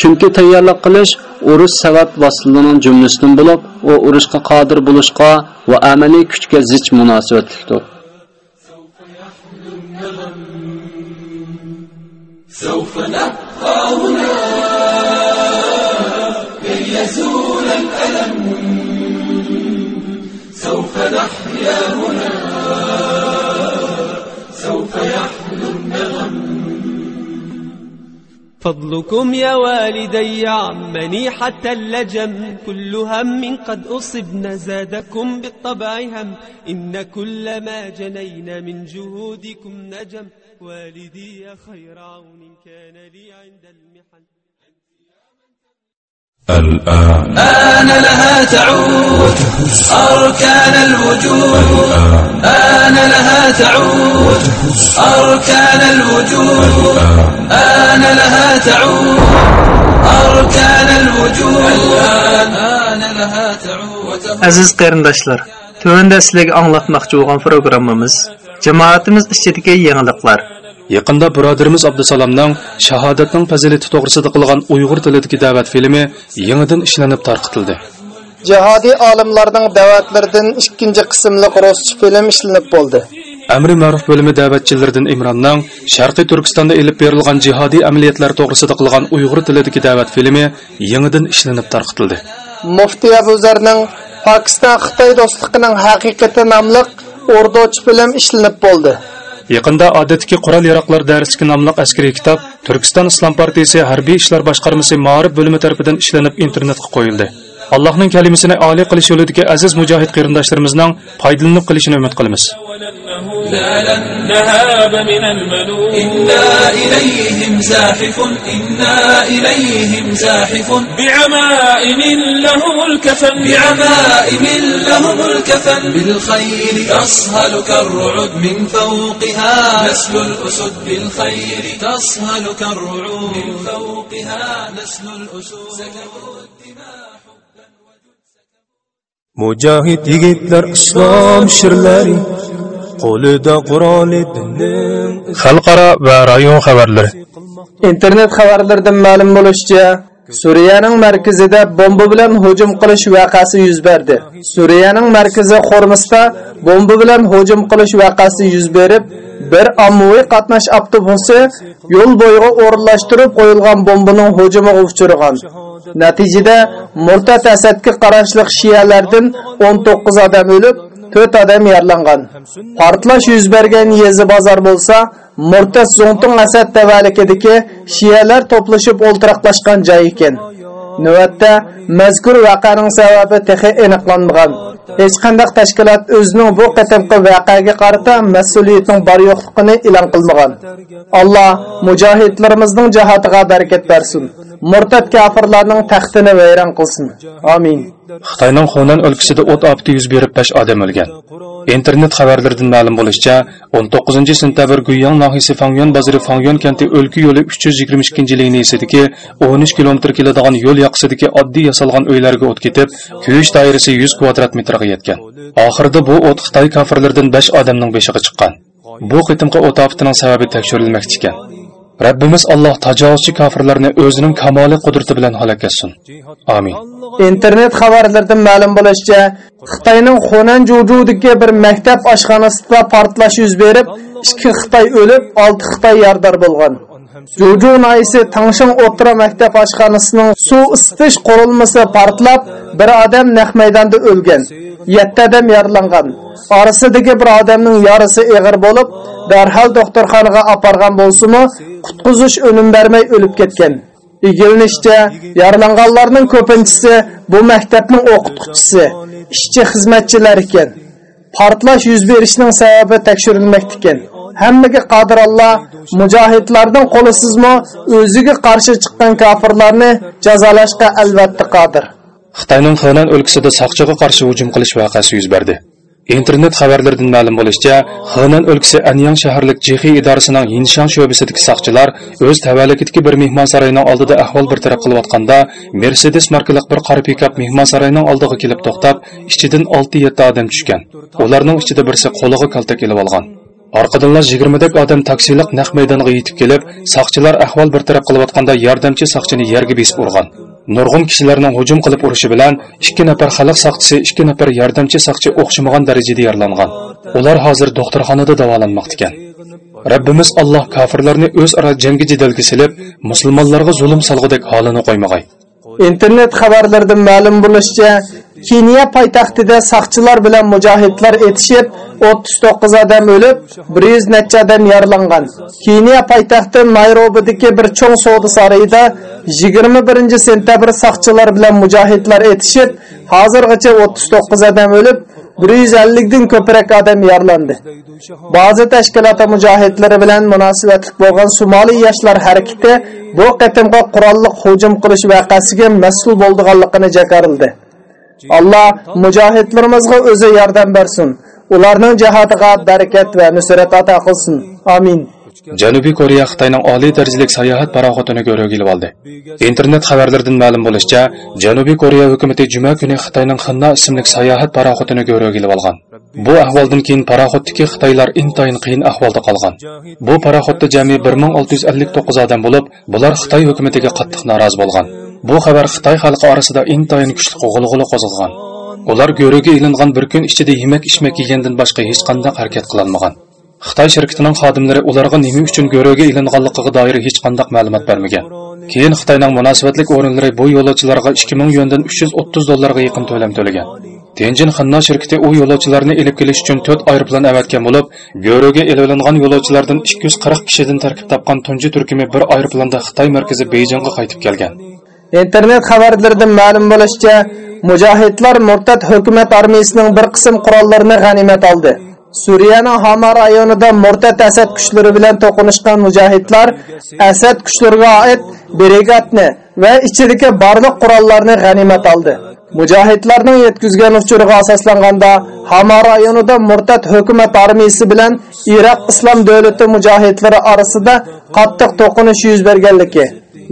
Chunki tayyorlik qilish urush sabab vositlarning jumlasidan bo'lib, u urushga qodir bo'lishga va amaliy kuchga zich munosabatlikdir. سوف نبقى فضلكم يا والدي عمني حتى اللجم كل هم قد أصبنا زادكم بالطبع هم. إن كل ما جنينا من جهودكم نجم. والدي خير عون كان لي عند المحن. الآن آن لها تعود أركان الوجود آن لها تعود أركان الوجود آن لها تعود أركان الوجود الآن آن لها تعود Aziz qarindoshlar, tövəndə sizlərə anlatmaqçı olan proqramımız cemaatimiz içindəki yeniliklər, Yaqında birodarimiz Abdusalomning shahodatning fazilati to'g'risida qilgan Uyg'ur tilidagi da'vat filmi yangidan ishlanib tarqitildi. Jihodiy olimlarning da'vatlaridan ikkinchi qismli ruscha film ishlanib bo'ldi. Amri ma'ruf bo'limi da'vatchilaridan Imronning Sharqiy Turkistonda elib berilgan jihodiy amaliyotlar to'g'risida qilgan Uyg'ur tilidagi da'vat filmi yangidan ishlanib tarqitildi. Mufti Abu Zarning Pokiston Xitoy do'stligining haqiqati nomli o'rdoch film ishlanib bo'ldi. Yaqında odatdagi qurol yaroqlar darsligi nomli askariy kitob Turkiston Islom partiyasi harbiy ishlar boshqarmasi ma'rif bo'limi tomonidan ishlanib internetga qo'yildi. Allohning kalimasini oliy qilish yo'lidagi aziz mujohid qarindoshlarimizning foydalanib qilishini umid qilamiz. إنا إليهم زاحف إنا إليهم زاحف بعمائم لهم الكفن بعمائم لهم الكفن بالخير تصهل كالرعد من فوقها نسل الأسد تصهل كالرعود من فوقها نسل Mujahid yigitlar islom shirlari qo'lida quroli dinning xalqaro va rayon xabarlari. Internet xabarlaridan ma'lum bo'lishicha Suriyaning markazida bomba bilan hujum qilish vaqasi yuz berdi. Suriyaning markazi Xormisda bomba bilan hujum qilish vaqasi yuz berib, bir ommaviy qatnash avtobusi yo'l bo'yiga o'rinlashtirib qo'yilgan bombaning hujumiga uchragan. Natijada Murtad Asadga qarashli shiyalardan 19 odam o'lib, төрт адам ярланған. Партлаш жүз берген езі базар болса, Мұртас Зонтың әсәт тәвәлікедіке шиялар топлышып олтырақлашқан жай екен. Нөәтті, мәзгүр вақаның сәуәпі тәхе еніқланмыған. Hech qanday tashkilot o'zining bu qatamqi voqeaga qarata mas'uliyatning bor yo'qligini e'lon qilmagan. Alloh mujohidlarimizning jihatiga barakat bersin. Murtad kafirlarning taxtini vayron qilsin. Amin. Xitoyning xunan o'lkasida o't ofati yuz berib besh odam o'lgan. Internet xabarlaridan ma'lum bo'lishicha, 19-sentabr Guyang nahiyasi Fangyon bozori Fangyon kenti o'lka yo'li 322 liniyasidagi 13 kilometr keladigan yo'l yoqasidagi oddiy yasalgan uylarga o't ketib, kuyish doirasi 100 kvadrat metrga yetgan. Oxirida bu o't Xitoy kafirlaridan 5 odamning beshiga chiqqan. Bu qitimqi o't ofitining sababi tekshirilmoqchi ekan. Rabbimiz Alloh tajovuzchi kafirlarni o'zining kamoli qudrati bilan halok etsin. Amin. internet xabarlaridan ma'lum bo'lishicha xitoyning xonan jujudagi bir maktab oshxonasida portlash yuz berib ikki xitoy o'lib olti xitoy yordar bo'lgan juju noisi tangshin o'tira maktab oshxonasining suv isitish qurilmasi portlab bir odam naq maydonda o'lgan yetti odam yaralangan orasidagi bir odamning yarasi ig'ir bo'lib darhol doktorxonaga apargan bo'lsimi qutqizish unum bermay o'lib ketgan Egilinishçe, yaralanganlarning ko'pinchisi bu maktabning o'qituvchisi, ishchi xizmatchilar ekan. Portlash yuz berishining sababi tekshirilmoqda ekan. Hammaga qodir Alloh mujohidlarning qo'lisizmi o'ziga qarshi chiqqan kofirlarni jazolashga albatta qodir. Xitoyning Xenan o'lkasida soqchiga qarshi hujum qilish voqeasi yuz berdi. internet xabarlaridan ma'lum bo'lishicha Xenan o'lkasi anyang shaharlik jixiy idorasining yinshan sho'bisidagi soqchilar o'z tavallugidagi bir mehmonsaroyning oldida ahvol bir taraf qilayotganda mercedes markali bir qora pikap mehmonsaroyning oldiga kelib to'xtab ichidan 6-7 odam tushgan ularning ichida birisi qo'liga kaltak ilib olgan orqadanlar 20 dak odam taksilik naq maydoniga yetib kelib soqchilar ahvol bir taraf qilayotganda yordamchi soqchini yerga besib urgan nurg'un kishilarning hujum qilib urishi bilan ikki nafar xalq soqchisi ikki nafar yordamchi soqchi o'xshamagan darajada yaralangan ular hozir doktorxonada davolanmoqda ekan Rabbimiz Alloh kofirlarni o'zaro jangga jidalga silib musulmonlarga zulm solg'idek holini qo'ymag'ay internet xabarlaridan ma'lum bo'lishicha Keniya poytaxtida saqchilar bilan mujohidlar etishib 39 odam o'lib, 100 necha odam yaralangan. Keniya poytaxti Nayrobidagi bir cho'ng savdo saroyida 21 sentabr saqchilar bilan mujohidlar etishib, hozirgacha 39 odam o'lib, 150 dan ko'proq odam yaralandi. Ba'zi tashkilot mujohidlari bilan munosabatli bo'lgan Somali yoshlar harakati bu qatimga qurolli hujum qilish vaqasiga mas'ul bo'lganligini jakarildi. Allah mücahidlerimizge özü yardım versin. Onların cihadiga bereket ve nusret ata kılsın. Amin. Janubiy Koreya Xitoyning oliy darajalik sayohat paroxotini ko'rgilib oldi. Internet xabarlaridan ma'lum bo'lishicha, Janubiy Koreya hukumatı juma kuni Xitoyning Xinna ismli sayohat paroxotini ko'rgilib olgan. Bu ahvoldan keyin paraxoddagi Xitoylar intayin qiyin ahvolda qolgan. Bu paroxotda jami 1659 odam bo'lib, bular Xitoy hukumatiga qattiq norozi bo'lgan. Bu xabar Xitoy xalqi orasida intayin kuchli g'ulg'ula qo'zg'agan. Ular go'riga ilingan bir kun ichida yemak-ichmak yegandan boshqa hech qanday harakat qilolmagan. Xitoy shirkitining xodimlari ularga nima uchun go'rovga ilinganligiga doir hech qanday ma'lumot bermagan. Keyin Xitoyning munosabatlik o'rinlari bu yo'lovchilarga 2000 yuandan 330 dollarga yaqin to'lam to'lagan. Tianjin Xanna shirkati u yo'lovchilarni elib kelish uchun 4 aeroplan avatgan bo'lib, go'roga ilingan yo'lovchilardan 240 kishidan tarkib topgan tunji turkumi bir aeroplanda Xitoy markazi Beyjingga qaytib kelgan. internet xabarlaridan ma'lum bo'lishicha mujohidlar murtad hukumat armiyasining bir qism qurollarini g'animat oldi suriyaning hama rayonida murtad asad kuchlari bilan to'qinishgan mujohidlar asad kuchlariga oid brigadni va ichidagi barliq qurollarni g'animat oldi. Mujohidlarning yetkazgan uchurga asoslanganda hama rayonida murtad hukumat armiyasi bilan iroq islom davlati mujohidlari orasida qattiq to'qinish yuz berganligi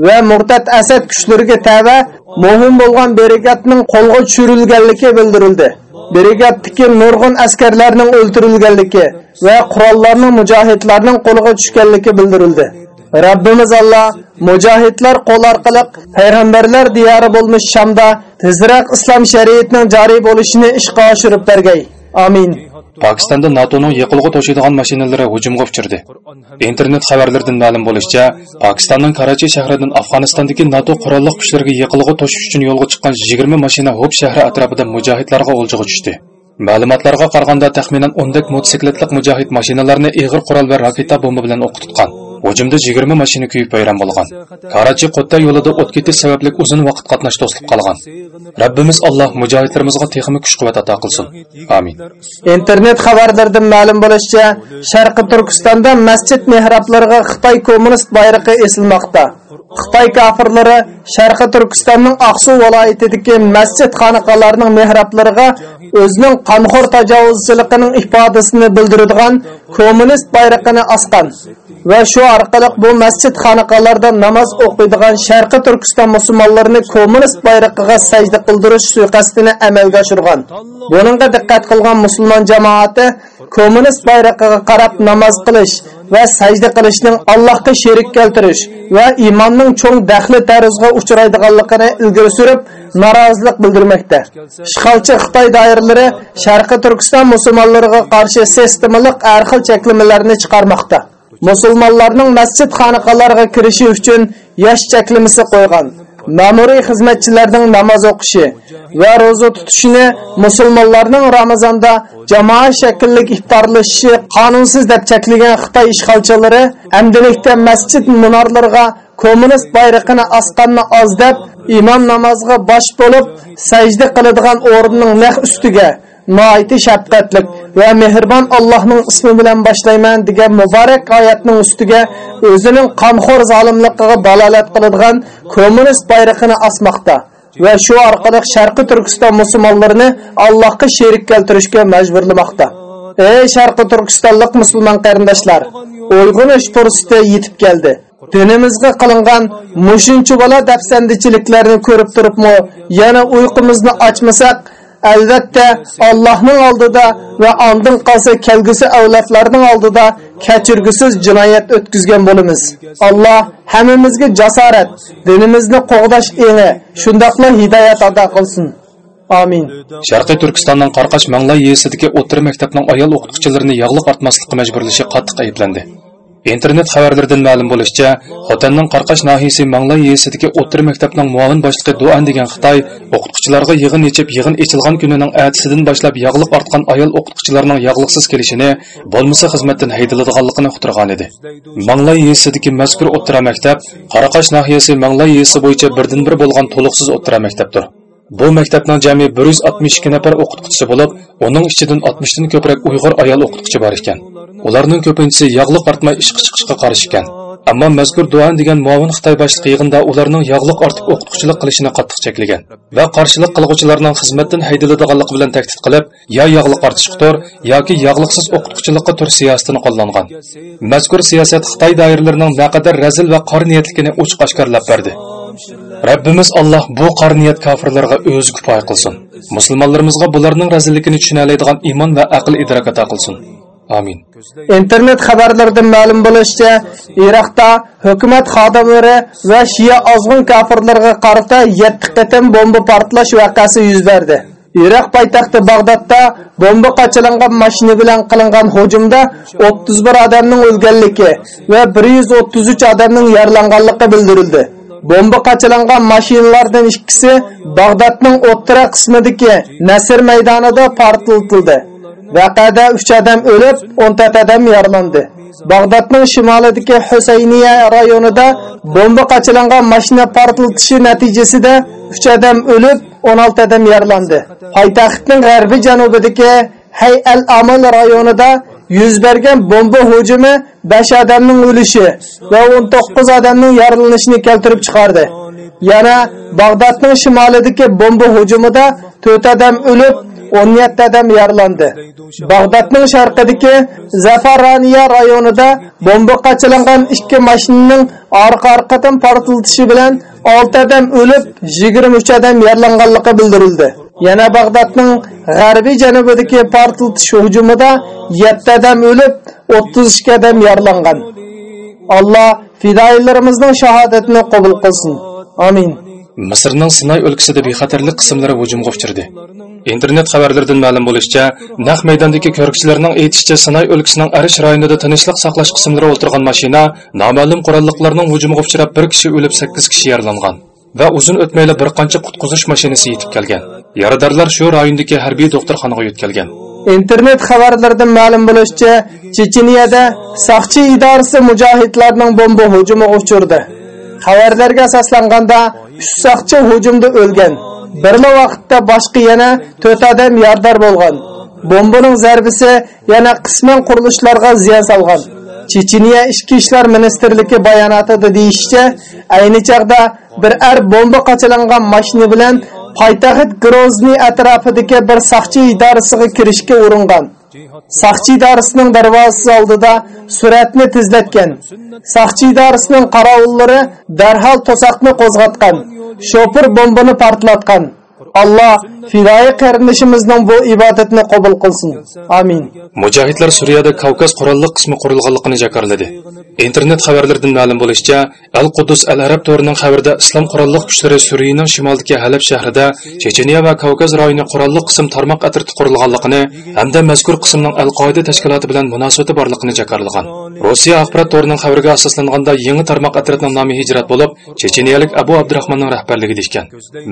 va murtad asad kuchlariga tava muhim bo'lgan brigadning qo'lga tushirilganligi bildirildi. Brigaddagi nurg'un askarlarning o'ldirilganligi va qurollarning mujohidlarning qo'liga tushganligi bildirildi Rabbimiz Alloh mujohidlar qo'l orqali payg'ambarlar diyori bo'lmish Shamda tezroq islom shariatining joriy bo'lishini ishga oshirib bergay. Amin. Pokistonda NATOning yiqilg'i to'shiydigan mashinalari hujumga uchirdi. Internet xabarlaridan ma'lum bo'lishicha, Pokistonning Karachi shahridan Afg'onistondagi NATO qurolli kuchlariga yiqilg'i to'shish uchun yo'lga chiqqan 20 mashina Hob shahri atrofida mujohidlarga o'ljiga tushdi. Ma'lumotlarga qaraganda taxminan 10 dak motosikletlik mujohid mashinalarni ig'ir qurol va raketa bomba bilan o'q tutgan. Hujumda 20 mashina kuyib vayron bo'lgan. Karachi Qotta yo'lida o't ketish sababli uzun vaqt qatnash to'silib qolgan. Rabbimiz Alloh mujohidlarimizga texnik kuch-quvvat ato qilsin. Amin. internet xabarlaridan ma'lum bo'lishicha sharqi turkistonda masjid mehroblariga xitoy kommunist bayrog'i esilmoqda xitoy kofirlari sharqi turkistonning aqsu viloyatidagi masjid xonaqalarining mehroblariga o'zining qonxo'r tajovuzchiligining ifodasini bildiradigan kommunist bayrog'ini osgan va shu orqali bu masjid xonaqalarida namoz o'qiydigan sharqi turkiston musulmonlarini kommunist bayroqiga sajda qildirish suiqasdini amalga oshirgan. Buningga diqqat qilgan musulmon jamoati kommunist bayroqiga qarab namoz qilish va sajda qilishning allohga sherik keltirish va iymonning cho'ng daxli tarzga uchraydiganligini ilgari surib norozilik bildirmoqda. Ishg'olchi xitoy doiralari sharqi turkiston musulmonlariga qarshi sistemalik har xil cheklamalarni chiqarmoqda. Musulmonlarning masjid xonaqalariga kirishi uchun yosh cheklimisi qo'ygan. Ma'muriy xizmatchilarning namoz o'qishi va ro'za tutishini musulmonlarning ramazonda jamoa shakllik iftorlashishi qonunsiz deb cheklagan xitoy ishg'olchilari amdilikda masjid minorlariga kommunist bayrog'ini osqanni oz deb imom namoziga bosh bo'lib sajda qiladigan o'rinning naq ustiga noiti shafqatlik va mehribon Allohning ismi bilan boshlayman degan muborak oyatning ustiga o'zining qonxo'r zolimligiga dalolat qiladigan kommunist bayrog'ini osmoqda va shu orqali sharqi turkiston musulmonlarini Allohga sherik keltirishga majburlamoqda ey sharqi turkistonlik musulmon qarindoshlar uyg'unish fursati yetib keldi. Dinimizga qilingan mushinchi bola dafsandichiliklarni ko'rib turibmi yana uyqumizni ochmasak albatta Allohning oldida va ondan qolsa kelgusi avlodlarning oldida kechirgusiz jinoyat o'tkazgan bo'lamiz. Alloh hammamizga jasorat, dinimizni qo'g'dash eni, shundoqla hidoyat ato qilsin. Amin. Sharqiy Turkistonning Qarqash Manglay yesidagi o'tir maktabning ayol o'qituvchilarini yog'liq ortmaslikka majburlashi qattiq ayblandi. Internet xabarlaridan ma'lum bo'lishicha xotanning qarqash nahiyasi manglay yesidagi o'tir maktabning muavin boshlig'i duan degan xitoy o'qituvchilarga yig'in yechib yig'in echilgan kunining atisidan boshlab yog'liq ortgan ayol o'qituvchilarning yog'liqsiz kelishini bo'lmasa xizmatdan haydaladiganligini uqtirgan edi. Manglay yesidagi mazkur o'tira maktab qaraqash nahiyasi manglay yesi bo'yicha birdan bir bo'lgan to'liqsiz o'tira maktabdir. Bu maktabning jami 162 nafar o'qituvchisi bo'lib, uning ichidan 60 dan ko'proq Uyg'ur ayol o'qituvchi bor ekan. Ularning ko'pinchisi yog'liq ortmay ishqi chiqishga qarshi ekan. Ammo mazkur Duan degan muavin Xitoy boshliq yig'inda ularning yog'liq ortib o'qituvchilik qilishini qattiq cheklagan va qarshilik qilguvchilarning xizmatdan haydaladiganligi bilan tahdid qilib, yo yog'liq ortishqdir yoki yog'liqsiz o'qituvchilikqa tur siyosatini qo'llangan. Mazkur siyosat Xitoy doiralarining naqadar razil va qor niyatligini ochiq oshkorlab berdi. Rabbimiz Allah bu qarniyat kafirlarga o'z kifoya qilsin. Musulmonlarimizga bularning razilligini tushuna oladigan iymon va aql idrok ato qilsin. Amin. internet xabarlaridan ma'lum bo'lishicha iroqda hukumat xodimlari va Shia ozg'in kofirlarga qarata 7 qatam bomba portlash voqeasi yuz berdi iroq poytaxti bag'dodda bomba qachilangan mashina bilan qilingan hujumda 31 odamning o'lganligi va 133 odamning yaralanganligi bildirildi bomba qachilangan mashinalardan ikkisi bag'dodning o'ttira qismidagi nasr maydonida portlatildi Vaqada 3 odam o'lib, 14 odam yaralandi. Bag'dodning shimolidagi Husayniya rayonida bomba qachilangan mashina portlatishi natijasida 3 odam o'lib, 16 odam yaralandi. Poytaxtning g'arbiy janubidagi Hay al-Amal rayonida yuz bergan bomba hujumi 5 odamning o'lishi va 19 odamning yaralanishini keltirib chiqardi. Yana Bag'dodning shimolidagi bomba hujumida 4 odam o'lib, 17 odam yaralandi. Bag'dodning sharqidagi Zafaraniya rayonida bomba qachilangan ikki mashinaning orqa-orqadan portlatishi bilan 6 odam o'lib, 23 odam yaralanganligi bildirildi. Yana Bag'dodning g'arbiy janubidagi portlatish hujumida 7 odam o'lib, 32 odam yaralangan. Alloh fidoyilarimizning shahodatini qabul qilsin. Amin. Misrning Sinay o'lkasida bexatarlik qismlari hujumga uchirdi. Internet xabarlaridan ma'lum bo'lishicha, naq maydondagi ko'rikchilarning aytishicha Sinay o'lkasining Arish rayonida tinchlik saqlash qismlari o'tirgan mashina noma'lum qurolliqlarning hujumiga uchrab bir kishi o'lib 8 kishi yaralangan va uzun o'tmayla bir qancha qutqizish mashinasi yetib kelgan. Yaradorlar shu rayondagi harbiy doktorxonaga yetkazilgan internet xabarlaridan ma'lum bo'lishicha checheniyada saqchi idorasi mujohidlarning bomba hujumiga uchurdi xabarlarga asoslanganda uch saqchi hujumda o'lgan. Bir vaqtda boshqa yana to'rt odam yordar bo'lgan. Bombaning zarbisi yana qisman qurilishlarga ziyon solgan. Чечения Ишки эшләр министрлыгы баянатыда дейишчә, айны чагда бір әр бомба качаланган машина белән пайтахт Грозный атрафыдагы бер сакчы идарасыга киришкә урынган. Сакчы идарасының дарвазасы алдыда сурәтне тезләткән. сақчы-идарысының каравыллары дархал тосакны қозғатқан, Шопыр бомбаны партылатқан. Allah fidoyi qarindishimizning bu ibodatini qabul qilsin. Amin. Mujohidlar suriyada kavkaz qurolli qismi qurilganligini jakarladi internet xabarlaridan ma'lum bo'lishicha al qudus al arab to'rining xabarida islom qurolli kuchlari suriyaning shimolidagi halab shahrida checheniya va kavkaz rayoni qurolli qism tarmoq atrofida qurilganligini hamda mazkur qismning al qoida tashkiloti bilan munosabati borligini jakarlagan rossiya axborot to'rining xabariga asoslanganda yangi tarmoq atrofining nomi hijrat bo'lib checheniyalik abu abdurahmonning rahbarligida ishgan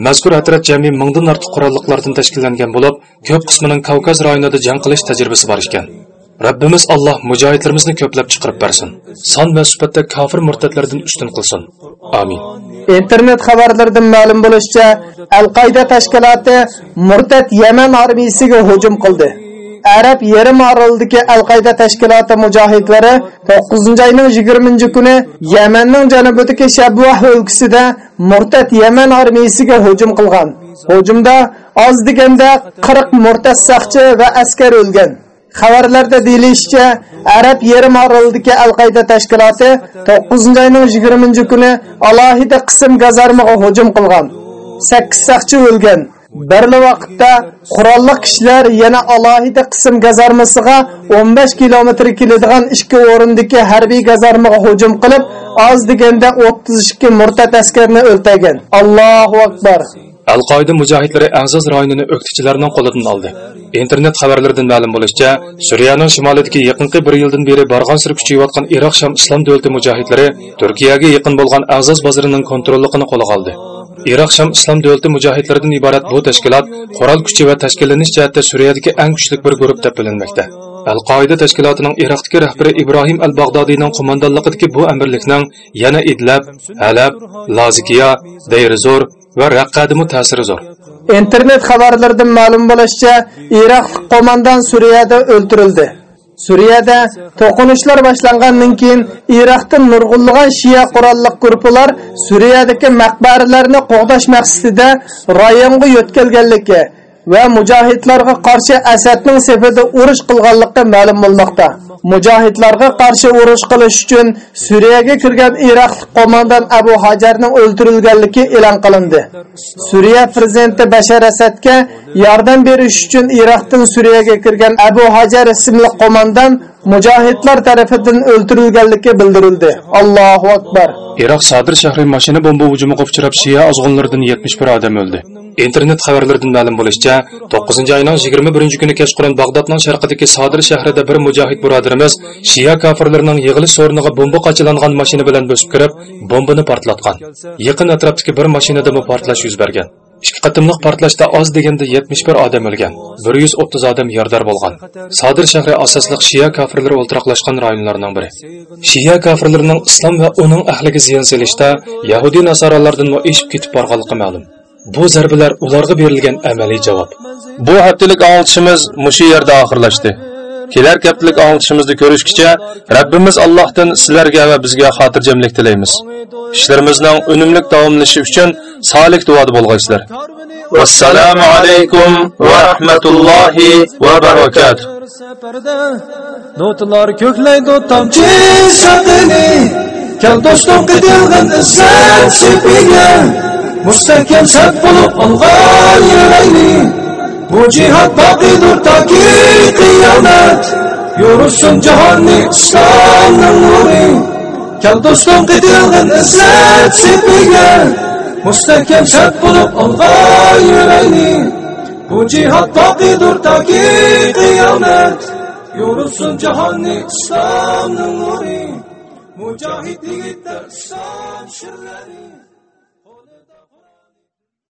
mazkur atrof jami mingdan ortiq qurolliqlardan tashkillangan bo'lib ko'p qismining kavkaz rayonida jang qilish tajribasi bor ekan Rabbimiz Alloh mujohidlarimizni ko'plab chiqarib bersin. Son va sifatda kofir murtadlardan ustun qilsin. Amin. internet xabarlaridan ma'lum bo'lishicha al-Qoida tashkiloti murtad Yaman armiyasiga hujum qildi. Arab yarim orolidagi al qayda tashkiloti mujohidlari 9 oyning 20 kuni Yamanning janubidagi Shabwah o'lkasida murtad Yaman armiyasiga hujum qilgan. Hujumda oz deganda 40 murtad saqchi va askar o'lgan. Xabarlarda deyilishicha, Arab yarim orolidagi al qayda tashkiloti 9 oyning 20 kuni alohida qism gazarmiga hujum qilgan. 8 saqchi o'lgan. Birli vaqtda qurolli kishilar yana alohida qism gazarmasiga 15 kilometr keladigan ikki o'rindagi harbiy gazarmaga hujum qilib, oz deganda 32 murtad askarni o'ltagan. Allohu akbar. Al-Qoida mujohidlari Azaz rayonini o'qituvchilarning qo'lidan oldi. Internet xabarlaridan ma'lum bo'lishicha, Suriyaning shimolidagi yaqinqi 1 yildan beri barg'on sir kuchayotgan Iroq Sham islom davlati mujohidlari Turkiyaga yaqin bo'lgan Azaz bozorining kontrolligini qo'lga oldi. Iroq Sham islom davlati mujohidlaridan iborat bu tashkilot qurol kuchi va tashkillanish jihatda Suriyadagi eng kuchli bir guruh deb bilinmoqda. Al-Qoida tashkilotining Iroqdagi rahbari Ibrohim al-Bag'dodiyning qo'mondonligidagi bu amirlikning yana Idlab, Halab, Lazikiya, Dayrizor va Raqqadimi ta'siri zo'r. internet xabarlaridan ma'lum bo'lishicha iroq qo'mondon suriyada o'ldirildi suriyada to'qinishlar boshlangandan keyin iroqdan nurg'unlagan Shia qurolliq guruhlar suriyadagi maqbaralarni qo'g'dash maqsadida rayonga yo'tkalganligi va mujohidlarga qarshi Asadning safida urush qilganligi ma'lum bo'lmoqda. Mujohidlarga qarshi urush qilish uchun Suriyaga kirgan Iroqlik qo'mondan Abu Hajarning o'ldirilganligi e'lon qilindi. Suriya prezidenti Bashar Asadga yordam berish uchun Iroqdan Suriyaga kirgan Abu Hajar ismli qo'mondan mujohidlar tarafidan o'ldirilganligi bildirildi. Allohu akbar. Iroq sadir shahri mashina bomba hujumiga uchrab shiya ozg'inlaridan 71 odam o'ldi. Internet xabarlaridan ma'lum bo'lishicha, 9-oyning 21 kuni kechqurun Bag'dodning sharqidagi Sodir shahrida bir mujohid birodarimiz shiya kofirlarining yig'ilish o'rniga bomba qachilangan mashina bilan bosib kirib, bombani portlatgan. Yaqin atrofdagi bir mashinada portlash yuz bergan. Ikki qatimliq portlashda oz deganda 71 odam o'lgan 130 odam yordar bo'lgan. Sodir shahri asosliq shiya kofirlari o'ltiraqlashgan rayonlarning biri. Shiya kofirlarining islom va uning ahliga ziyon solishda yahudiy nasoralardan eshib ketib borganligi ma'lum. Bu zarbalar ularga berilgan amaliy javob. Bu haftalik anglitishimiz mushu yerda oxirlashdi. Kelar haftalik anglitishimizni ko'rishgacha Rabbimiz Allohdan sizlarga va bizga xotirjamlik tilaymiz. Ishlarimizning unumli davomlashi uchun solih duoda bo'lg'aysizlar. Vassalomu alaykum va rahmatullohi va barakatuh. Notalar ko'klaydi tomchi saqini Kel do'stim qidirg'in izzat sepiga Mustahkam sat bo'lib olg'an yuraylik Bu cihat baqidur ta ki kıyamet. Yorulsun cihanni İslam'ın nuri Kel dostum gidilgin izzet sepiga Mustahkem sert bulup olğa yüreğini. Bu cihat baqidur ta ki kıyamet. Yorulsun cihanni İslam'ın nuri Mücahit yigitler İslam şirleri